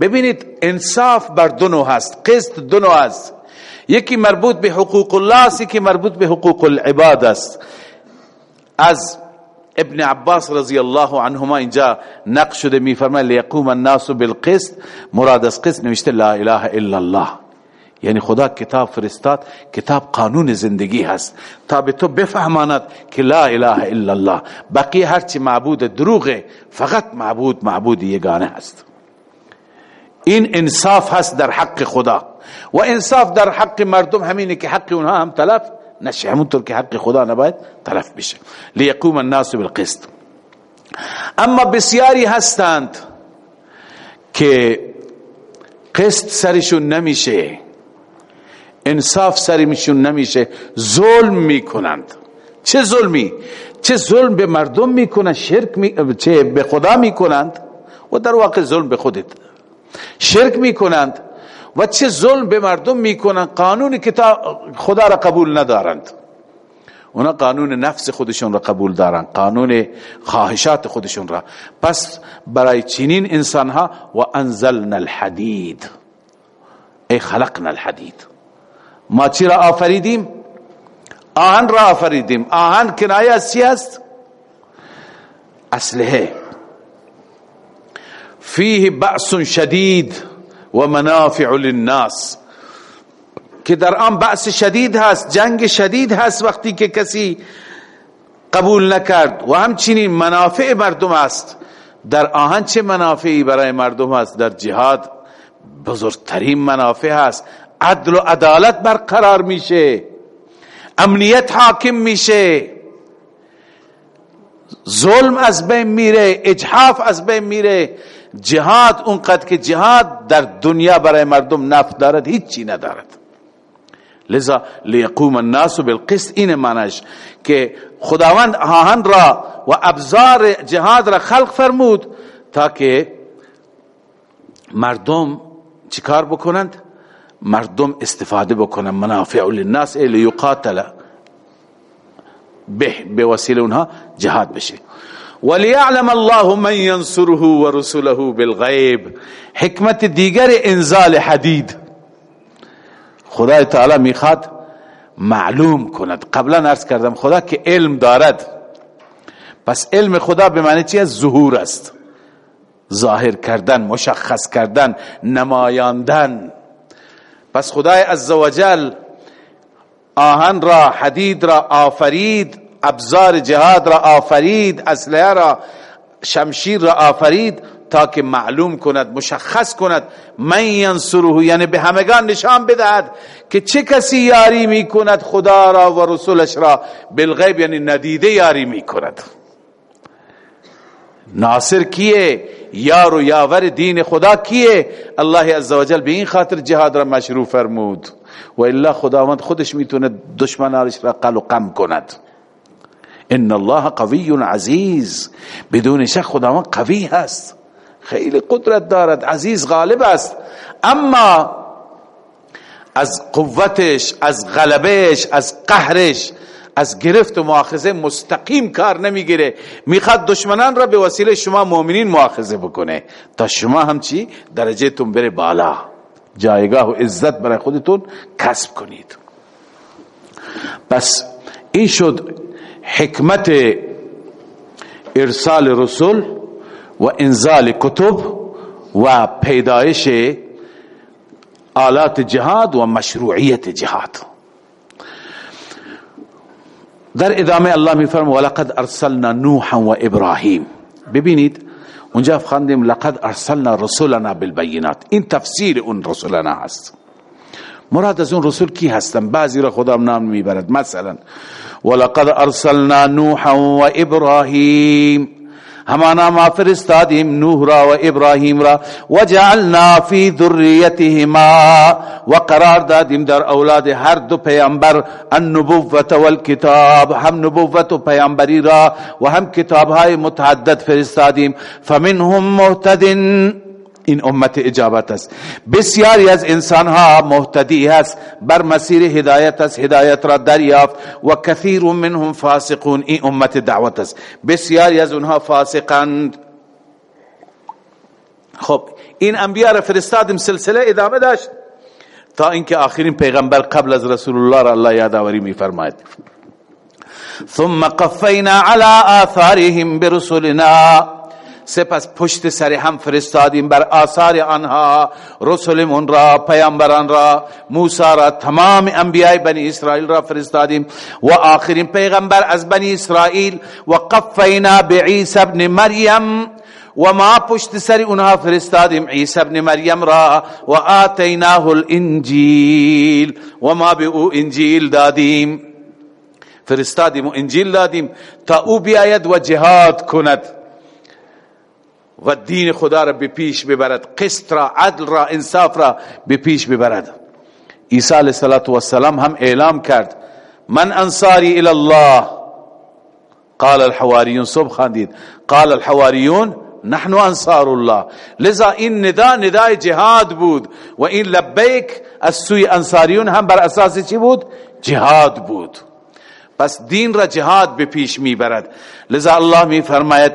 ببینید انصاف بر دو هست. قسط دو هست یکی مربوط به حقوق الله است یکی مربوط به حقوق العباد است. از ابن عباس رضی الله عنهما اینجا نقش شده می فرماید لیقوم الناس بالقسط. مراد از قسط نوشته لا اله الا الله. یعنی خدا کتاب فرستاد کتاب قانون زندگی هست. تا به تو بفهماند که لا اله الا الله. بقیه هرچی معبود دروغه فقط معبود معبود یگانه هست. این انصاف هست در حق خدا. و انصاف در حق مردم همینه که حق اونها هم تلف نشه. همونطور که حق خدا نباید تلف بشه. لیقوم الناس بالقسط. اما بسیاری هستند که قسط سرشون نمیشه. انصاف سرشون نمیشه. ظلم می‌کنند. چه ظلمی؟ چه ظلم به مردم می‌کنند شرک می... چه به خدا می‌کنند؟ و در واقع ظلم به خودت. شرک می‌کنند و چه ظلم به مردم می‌کنند؟ قانون کتاب خدا را قبول ندارند. اونا قانون نفس خودشون را قبول دارند قانون خواهشات خودشون را. پس برای چنین انسان ها و انزلنا الحدید. ای خلقنا الحدید. ما چی را آفریدیم؟ آهن را آفریدیم. آهن کنایه از چی اسلحه. فیه بأس شدید و منافع للناس. که در آن بأس شدید هست جنگ شدید هست وقتی که کسی قبول نکرد. و همچنین منافع مردم است. در آهن چه منافعی برای مردم است؟ در جهاد بزرگترین منافع هست. عدل و عدالت برقرار میشه. امنیت حاکم میشه. ظلم از بین میره اجحاف از بین میره. جهاد اونقدر که جهاد در دنیا برای مردم نفت دارد هیچی ندارد. لذا لیقوم الناس بالقسط این معنیش که خداوند آهن را و ابزار جهاد را خلق فرمود تا که مردم چیکار بکنند؟ مردم استفاده بکنند منافع للناس لیقاتل. به به وسیله اونها جهاد بشه. وليعلم الله من ينصره ورسله بالغیب. حکمت دیگر انزال حدید. خدای تعالی می‌خواد معلوم کند. قبلا ارز کردم خدا که علم دارد. پس علم خدا به معنی چی؟ ظهور است. ظاهر کردن مشخص کردن نمایاندن. پس خدای عزوجل آهن را حدید را آفرید ابزار جهاد را آفرید اسلحه را شمشیر را آفرید تا که معلوم کند مشخص کند من ینصره یعنی به همگان نشان بدهد که چه کسی یاری می کند خدا را و رسولش را بالغیب یعنی ندیده یاری می کند ناصر کیه؟ یار و یاور دین خدا کیه؟ الله عزوجل به این خاطر جهاد را مشروع فرمود. و الا خداوند خودش می‌تونه دشمنانش را قل و قم کند. ان الله قوی عزیز. بدون شک خداوند قوی هست. خیلی قدرت دارد. عزیز غالب است. اما از قوتش از غلبش از قهرش از گرفت و مؤاخذه مستقیم کار نمی‌گیره. می‌خواد دشمنان را به وسیله شما مؤمنین مؤاخذه بکنه. تا شما هم چی؟ درجه تون بره بالا. جایگاه و عزت برای خودتون کسب کنید. پس این شد حکمت ارسال رسول و انزال کتب و پیدایش آلات جهاد و مشروعیت جهاد. در ادامه الله میفرم ولقد ارسلنا نوحا و ابراهیم ببینید اونجا خواندیم لقد ارسلنا رسولنا بالبینات. این تفسیر اون رسولنا هست. مراد از اون رسول کی هستن؟ بعضی را خدا نام میبرد. مثلا ولقد ارسلنا نوحا و ابراهیم همانا ما فرستادیم نوح را و ابراهیم را و جعلنا فی ذریتهما و قرار دادیم در أولاد هر دو پیامبر النبوت والکتاب هم نبوت و پیامبری را و هم کتاب های متعدد فرستادیم. فمنهم مهتدن این امت اجابت است. بسیاری از انسان ها محتدی است بر مسیر هدایت است هدایت را دریافت و کثیر منهم فاسقون. این امت دعوت است. بسیاری از اونها فاسقند. خب این انبیاء را فرستادیم سلسله ادامه داشت. تا اینکه آخرین پیغمبر قبل از رسول الله را الله یادآوری میفرماید. ثم قفینا على آثارهم برسلنا. سپس پشت سر هم فرستادیم بر آثار آنها. رسولمون را پیامبران را موسی را تمام انبیاء بنی اسرائیل را فرستادیم. و آخرین پیغمبر از بنی اسرائیل و قفینا بعیسی ابن مریم. و ما پشت سر اونها فرستادیم. عیسی ابن مریم را و آتیناه الانجیل. و ما به او انجیل دادیم. فرستادیم و انجیل دادیم تا او بیاید و جهاد کند. و دین خدا را به پیش ببرد. قسط را عدل را انصاف را به پیش ببرد. عیسی علیه السلام هم اعلام کرد. من انصاری الى الله قال الحواریون صبح خاندید قال الحواریون نحن انصار الله. لذا این ندا ندای جهاد بود و این لبیک از سوی انصاریون هم بر اساس چی بود؟ جهاد بود. پس دین را جهاد به پیش می‌برد. لذا الله می فرماید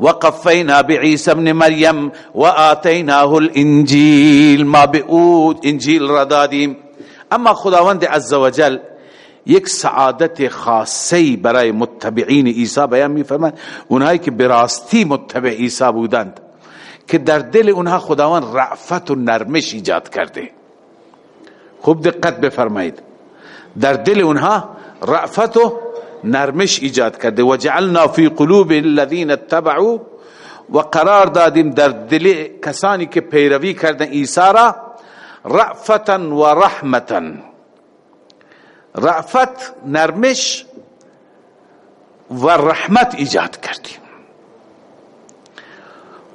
وقفینا بعیسی ابن مریم و آتیناه الانجیل ما به او انجیل را دادیم اما خداوند عزوجل یک سعادت خاصی برای متبعین عیسی بیان میفرماید. اونهایی که براستی متبع عیسی بودند که در دل اونها خداوند رعفت و نرمش ایجاد کرده. خوب دقت بفرمایید. در دل اونها رعفت و نرمش ایجاد کرده. و جعلنا فی قلوب الذین اتبعوا و قرار دادیم در دل کسانی که پیروی کردن عیسی را رأفتا و رحمتا. رأفت نرمش و رحمت ایجاد کردیم.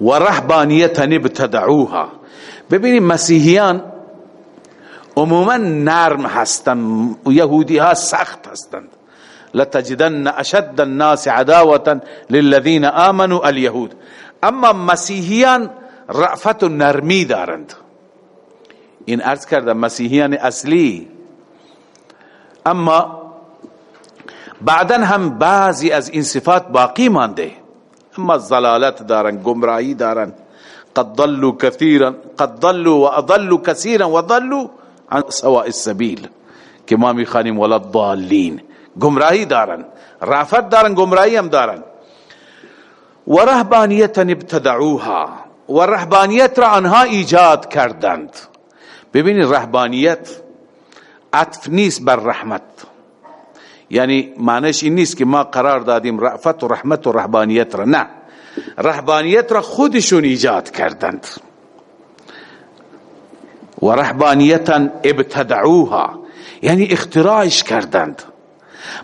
و رهبانیتا ابتدعوها. ببینیم مسیحیان عموما نرم هستند و یهودی ها سخت هستند. لتجدن أشد الناس عداوة للذین آمنوا اليهود. أما مسیحیان رعفت و نرمی دارند این عرض کردم مسیحیان اصلی أما بعدا هم بعضی از این صفات باقی مانده. أما ضلالت دارن گمراهی دارن. قد ضلوا كثيرا قد ضلوا وأضلوا كثيرا وضلوا عن سواء السبيل. که ما میخوانیم ولا الضالین گمراهی دارن. رافت دارن گمراهی هم دارن. و رهبانیت ابتدعوها. و رهبانیت را آنها ایجاد کردند. ببینید رهبانیت عطف نیست بر رحمت. یعنی معنیش این نیست که ما قرار دادیم رأفت و رحمت و رهبانیت را. نه. رهبانیت را خودشون ایجاد کردند. و رهبانیتا ابتدعوها. یعنی اختراعش کردند.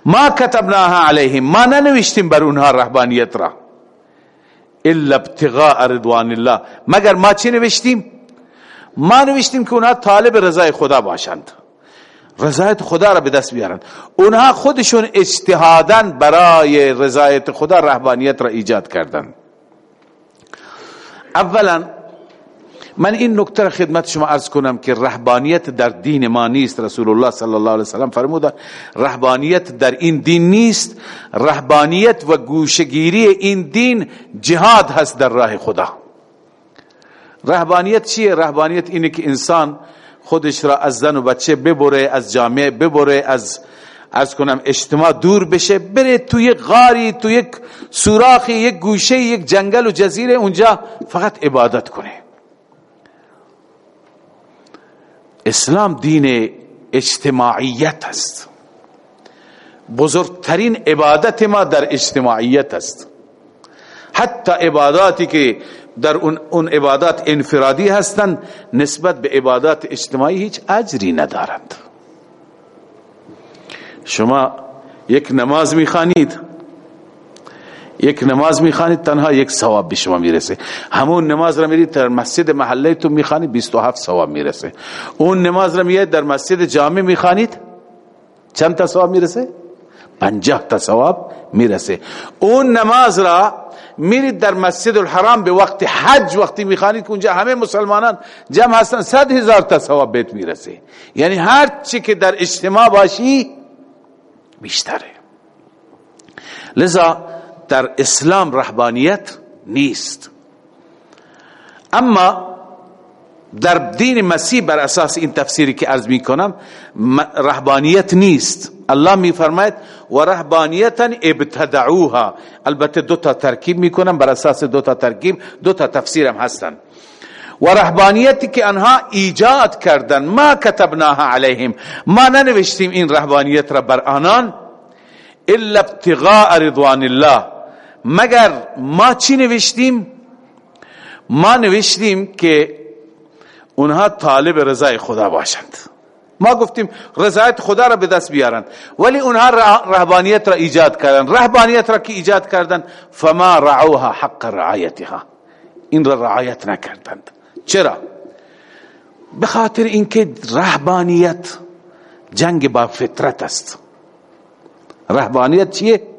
ما کتبناها علیهم ما ننوشتیم بر اونها رهبانیت را. الا ابتغاء رضوان الله. مگر ما چی نوشتیم؟ ما نوشتیم که اونها طالب رضای خدا باشند. رضایت خدا را به دست بیارن اونها خودشون اجتهادن برای رضایت خدا رهبانیت را ایجاد کردن اولا من این نکته را خدمت شما ارز کنم که رهبانیت در دین ما نیست رسول الله صلی الله علیه وسلم فرموده رهبانیت در این دین نیست. رهبانیت و گوشگیری این دین جهاد هست در راه خدا. رهبانیت چیه؟ رهبانیت اینه که انسان خودش را از زن و بچه ببره از جامعه ببره از از کنم اجتماع دور بشه بره توی غاری تو یک سوراخی یک گوشه یک جنگل و جزیره اونجا فقط عبادت کنه. اسلام دین اجتماعیت است. بزرگترین عبادت ما در اجتماعیت است. حتی عباداتی که در اون, اون عبادات انفرادی هستند نسبت به عبادات اجتماعی هیچ اجری ندارند. شما یک نماز می‌خوانید یک نماز می‌خوانید تنها یک ثواب به شما می‌رسه. همون نماز را میرید در مسجد محله تو می‌خوانید 27 ثواب می‌رسه. اون نماز را میرید در مسجد جامع می‌خوانید چند تا ثواب می‌رسه؟ 50 تا ثواب می‌رسه. اون نماز را میرید در مسجد الحرام به وقت حج وقتی می‌خوانید که اونجا همه مسلمانان جمع هستن صد هزار تا ثواب بیت می‌رسه. یعنی هر چی که در اجتماع باشی بیشتره. لذا در اسلام رهبانیت نیست. اما در دین مسیح بر اساس این تفسیری که عرض می کنم رهبانیت نیست. الله می فرماید و رهبانیتا ابتدعوها. البته دو تا ترکیب می کنم بر اساس دو تا ترکیب دو تا تفسیر هم هستن. و رهبانیتی که آنها ایجاد کردن ما کتبناها علیهم. ما ننوشتیم این رهبانیت را بر آنان الا ابتغاء رضوان الله. مگر ما چی نوشتیم؟ ما نوشتیم که اونها طالب رضای خدا باشند. ما گفتیم رضایت خدا را به دست بیارن ولی اونها رهبانیت را ایجاد کردن رهبانیت را که ایجاد کردن فما رعوها حق رعایتها. این را رعایت نکردند. چرا؟ به خاطر اینکه رهبانیت جنگ با فطرت است. رهبانیت چیه؟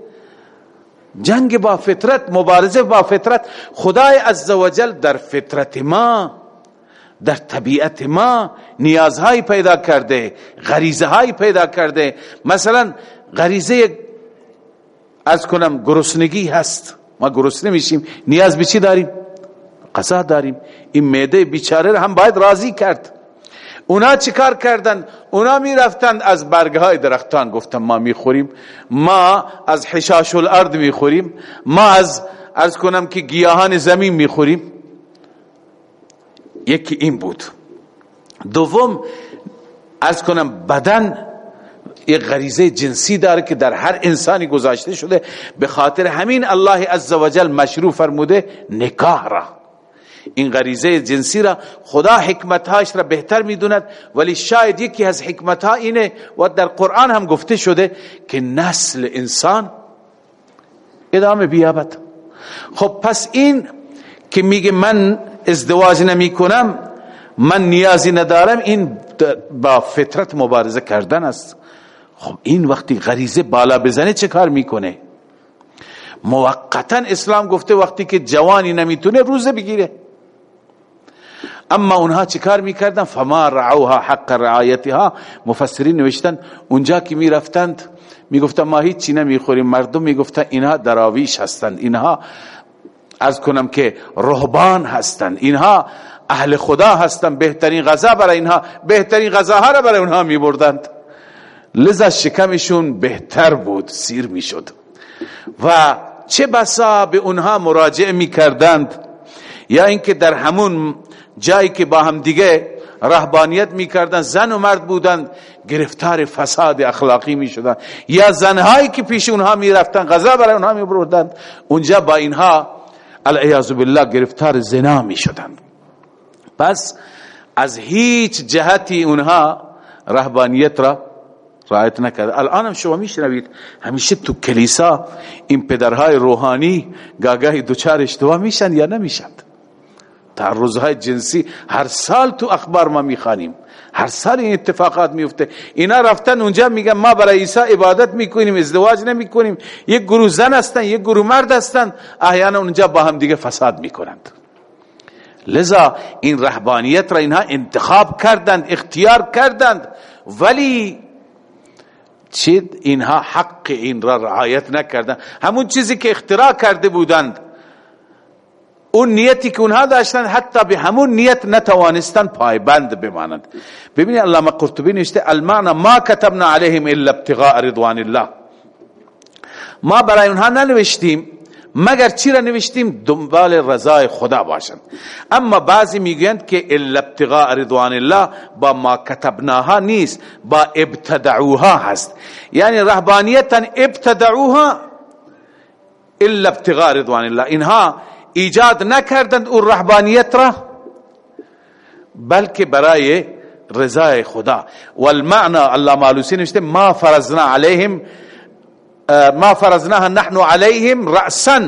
جنگ با فطرت مبارزه با فطرت خدای عزوجل در فطرت ما در طبیعت ما نیازهایی پیدا کرده غریزه هایی پیدا کرده. مثلا غریزه از کنم گرسنگی هست. ما گرسنه میشیم. نیاز به چی داریم؟ قضا داریم. این معده بیچاره هم باید راضی کرد. اونا چیکار کردن؟ اونا می رفتند از برگه های درختان گفتم ما می‌خوریم. ما از حشاش الارض می‌خوریم. ما از از کنم که گیاهان زمین می‌خوریم. یکی این بود. دوم از کنم بدن یک غریزه جنسی داره که در هر انسانی گذاشته شده. به خاطر همین الله عزوجل مشروع فرموده نکاح را. این غریزه جنسی را خدا حکمتهاش را بهتر می‌دوند ولی شاید یکی از حکمتها اینه و در قرآن هم گفته شده که نسل انسان ادامه بیابد. خب پس این که میگه من ازدواج نمی کنم من نیازی ندارم این با فطرت مبارزه کردن است. خب این وقتی غریزه بالا بزنه چه کار می‌کنه؟ موقتا اسلام گفته وقتی که جوانی نمی‌تونه روزه بگیره. اما اونها چیکار می‌کردن؟ فما رعوها حق رعایتها. مفسرین نوشتن اونجا که می‌رفتند می‌گفتن ما هیچی نمی‌خوریم. مردم می‌گفتن اینها دراویش هستند. اینها از کنم که رهبان هستند. اینها اهل خدا هستند. بهترین غذا برای اینها بهترین غذاها را برای اونها میبردند. لذا شکمشون بهتر بود سیر می‌شد. و چه بسا به اونها مراجعه می‌کردند؟ یا اینکه در همون جایی که با هم دیگه رهبانیت می‌کردن زن و مرد بودند گرفتار فساد اخلاقی می‌شدند یا زنهایی که پیش اونها می‌رفتن غذا برای اونها میبردند اونجا با اینها العیاذ بالله گرفتار زنا می‌شدند. پس از هیچ جهتی اونها رهبانیت را رعایت نکرد الان هم شما میشنوید همیشه تو کلیسا این پدرهای روحانی گاگاهی دوچار اشتباه میشن یا نمیشند تعرضهای جنسی هر سال تو اخبار ما می‌خوانیم. هر سال این اتفاقات میفته اینا رفتن اونجا میگن ما برای عیسی عبادت می‌کنیم ازدواج نمی‌کنیم. یک گروه زن هستن یک گروه مرد هستن. احیانا اونجا با هم دیگه فساد می‌کنند. لذا این رهبانیت را اینها انتخاب کردند اختیار کردند. ولی چید اینها حق این را رعایت نکردند همون چیزی که اختراع کرده بودند. اون نیتی که اونها داشتن حتی به همون نیت نتوانستن پایبند بمانند. ببینید علامه قرطبی نوشته المعنى ما كتبنا عليهم الا ابتغاء رضوان الله. ما برای اونها ننوشتیم مگر چی را نوشتیم؟ دنبال رضای خدا باشند. اما بعضی می‌گویند که الا ابتغاء رضوان الله با ما کتبناها نیست با ابتدعوها هست. یعنی رهبانیتا ابتدعوها الا ابتغاء رضوان الله. اینها ایجاد نکردند اون رهبانیت را بلکه برای رضای خدا. والمعنى الله مالوسی نشته ما فرزنا علیهم ما فرزناها نحن علیهم رأسا.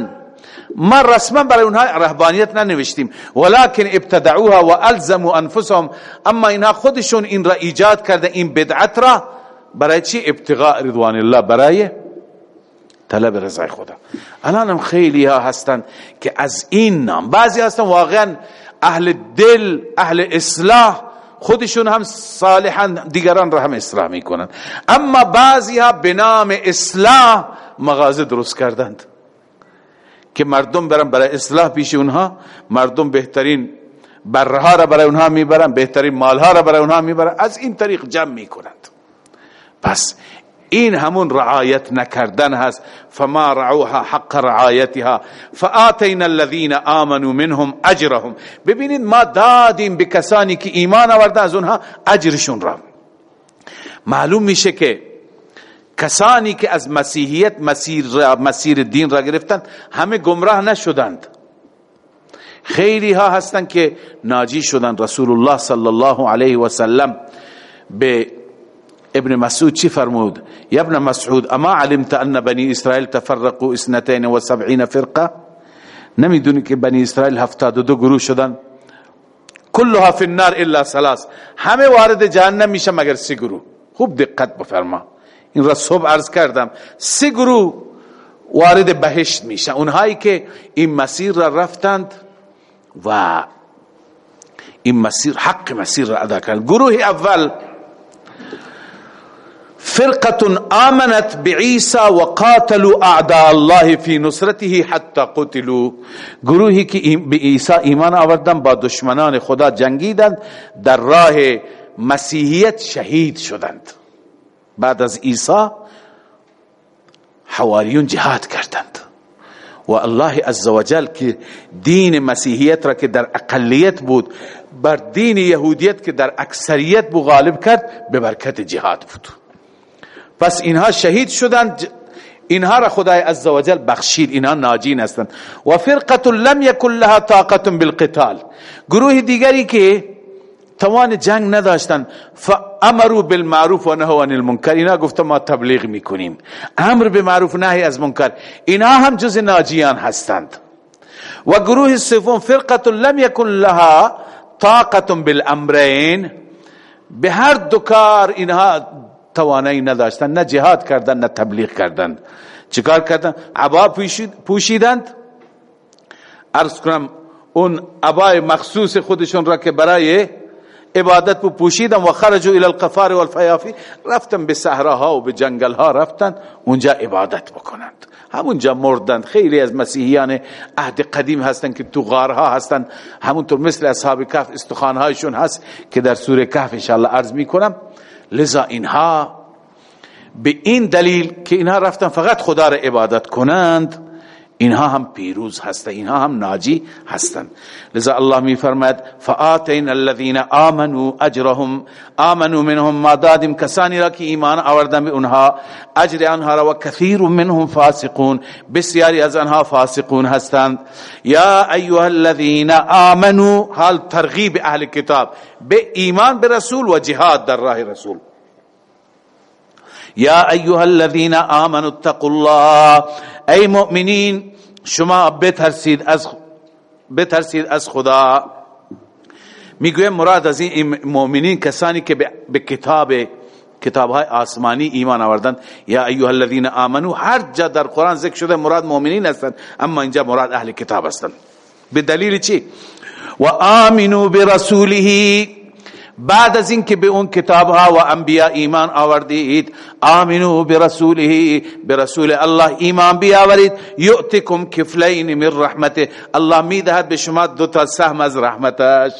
ما رسما برای اونها رهبانیت ننوشتیم. ولكن ابتدعوها و الزموا انفسهم اما اینها خودشون این را ایجاد کرده این بدعت را. برای چی؟ ابتغاء رضوان الله برای طلب رضای خدا. الان هم خیلی ها هستن که از این نام بعضی هستن واقعا اهل دل اهل اصلاح خودشون هم صالحا دیگران را هم اصلاح می‌کنن. اما بعضی ها به نام اصلاح مغازه درست کردند. که مردم برن برای اصلاح پیش اونها مردم بهترین برها را برای اونها می‌برن بهترین مالها را برای اونها می‌برن از این طریق جمع می‌کنند. پس این همون رعایت نکردن هست. فما رعوها حق رعایتها. فآتینا الذين آمنوا منهم اجرهم. ببینید ما دادیم به کسانی که ایمان آوردن از اونها اجرشون را. معلوم میشه که کسانی که از مسیحیت مسیر, مسیر دین را گرفتن همه گمراه نشدند. خیلی ها هستند که ناجی شدند رسول الله صلی الله علیه و سلم به ابن مسعود چی فرمود؟ یا ابن مسعود أما علمت أن بنی اسرائیل تفرقوا اثنتين و سبعین فرقة؟ نمیدونی که بنی اسرائیل هفتاد و دو گروه شدن. كلها في النار إلا ثلاث. همه وارد جهنم میشه مگر سه گروه؟ خوب دقت بفرما. این را صبح عرض کردم. سه گروه وارد بهشت میشه. اونهایی که این مسیر را رفتند و این مسیر حق مسیر را ادا کردند. گروه اول فرقة آمنت بعیسی و اعداء الله في نصرته حتى قتلوا. گروهی که به عیسی ایمان آوردن با دشمنان خدا جنگیدند در راه مسیحیت شهید شدند. بعد از عیسی حواریون جهاد کردند. و الله عزوجل که دین مسیحیت را که در اقلیت بود بر دین یهودیت که در اکثریت بود غالب کرد به برکت جهاد بود. پس اینها شهید شدند. اینها را خدای عزوجل بخشید. اینها ناجین هستند. و فرقه لم یکن لها طاقت بالقتال. گروه دیگری که توان جنگ نداشتند فامروا بالمعروف و نهوا عن المنکر. اینا گفتم ما تبلیغ می‌کنیم. امر به معروف نهی از منکر. اینها هم جز ناجیان هستند. و گروه سوم فرقه لم یکن لها طاقت بالامرین. به هر دو کار اینها توانایی نداشتن نه جهاد کردن نه تبلیغ کردند چیکار کردن؟ عبا پوشیدند. ارز کنم اون عبای مخصوص خودشون را که برای عبادت بو پوشیدن و خرجوا الى القفار والفیافی رفتن به صحراها و به جنگل ها رفتن اونجا عبادت بکنند. همونجا مردند. خیلی از مسیحیان عهد قدیم هستند که تو غارها هستند همونطور مثل اصحاب کهف استخوانهایشون هست که در سوره کهف انشاءالله عرض می‌کنم. لذا اینها به این دلیل که اینها رفتن فقط خدا را عبادت کنند اینها هم پیروز هستند اینها هم ناجی هستند لذا الله می فرماید فآتین الذين آمنوا اجرهم آمنوا منهم ما دادیم کسانی را که ایمان آوردن به اونها اجر آنها را و کثیر منهم فاسقون بسیاری از آنها فاسقون هستند. یا ایها الذين آمنوا حال ترغیب اهل کتاب به ایمان به رسول و جهاد در راه رسول. یا ایها الذين آمنوا اتقوا الله. ای مؤمنین شما بترسید از بترسید از خدا. می‌گویم مراد از این مؤمنین کسانی که به کتاب کتاب های آسمانی ایمان آوردند. یا ایها الذين آمنو هر جا در قرآن ذکر شده مراد مؤمنین هستند اما اینجا مراد اهل کتاب هستند. به دلیل چی؟ و آمنو برسوله. بعد از اینکه به اون کتاب ها و انبیاء ایمان آوردید آمنو برسوله برسول الله ایمان بیاورید. یؤتکم کفلین من رحمته. الله می‌دهد به شما دو تا سهم از رحمتش.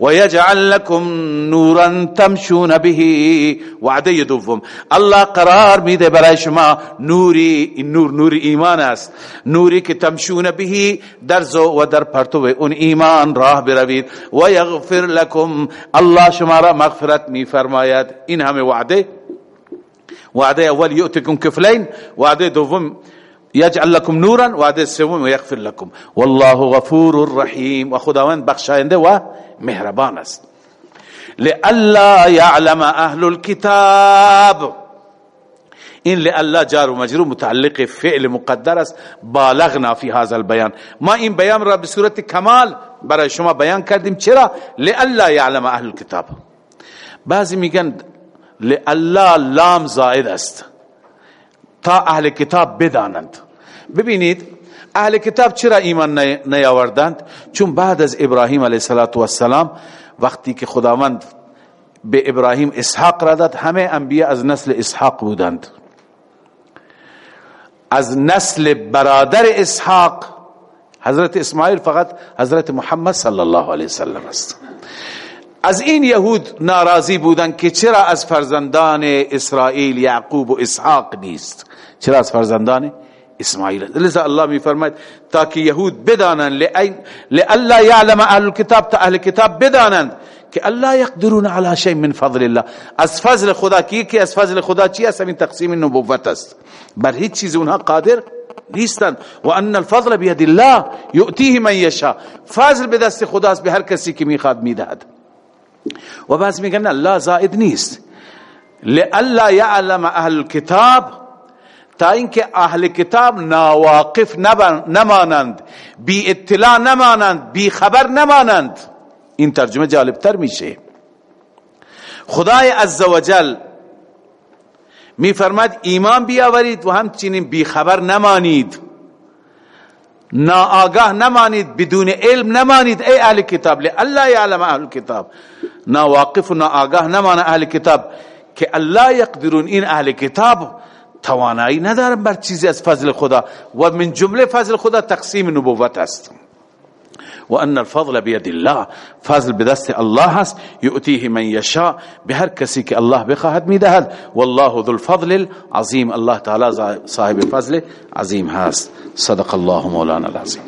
و لكم نورا تمشون به. وعده دوم. الله قرار میده برای شما نوری این نور نور ایمان است. نوری که تمشون به در زو و در پرتو اون ایمان راه بروید. و یغفر لكم. الله شما را مغفرت می فرماید این همه وعده. وعده اول یؤتکم کفلین. وعده دوم یجعل لكم نورا. وعده سوم و یغفر لكم والله غفور رحیم. و خداوند بخشاینده و مهربان است لئلا يعلم أهل الكتاب. این لئلا جار و مجرور متعلق فعل مقدر است بالغنا فی هذا البیان ما این بیان را به صورت کمال برای شما بیان کردیم. چرا؟ لئلا يعلم أهل الكتاب. بعضی میگن لئلا لام زائد است تا أهل کتاب بدانند. ببینید اهل کتاب چرا ایمان نیاوردند؟ چون بعد از ابراهیم علیه السلام وقتی که خداوند به ابراهیم اسحاق را داد همه انبیاء از نسل اسحاق بودند. از نسل برادر اسحاق حضرت اسماعیل فقط حضرت محمد صلی الله علیه وسلم است. از این یهود ناراضی بودند که چرا از فرزندان اسرائیل یعقوب و اسحاق نیست؟ چرا از فرزندان اسماعیل لذا الله می فرماید تا که یهود بدانند لئلا یعلم أهل الكتاب تا أهل کتاب بدانند که الله یقدرون علی شیء من فضل الله. از فضل خدا کی که از فضل خدا چی است؟ این تقسیم نبوت است. بر هیچ چیز اونها قادر نیستند. و ان الفضل بيد الله یؤتیه من یشاء. فضل به دست خداست به هر کسی که میخواد میدهد. و بعض میگن الله زائد نیست. لئلا یعلم أهل الكتاب تا اینکه اهل کتاب ناواقف نمانند بی اطلاع نمانند بی خبر نمانند. این ترجمه جالب تر میشه. خدای عزوجل می فرماد ایمان بیاورید و همچنین بی خبر نمانید. ناآگاه نمانید بدون علم نمانید. ای اهل کتاب الله یعلم اهل کتاب. ناواقف و ناآگاه نمان اهل کتاب که الله یقدرون این اهل کتاب توانایی ندارم بر چیزی از فضل خدا و من جمله فضل خدا تقسیم نبوت است. و ان الفضل بید الله فضل بدست الله هست یؤتیه من یشاء به هر کسی که الله بخواهد می‌دهد. والله ذو الفضل العظیم. الله تعالی صاحب فضل عظیم هست. صدق الله مولانا العظیم.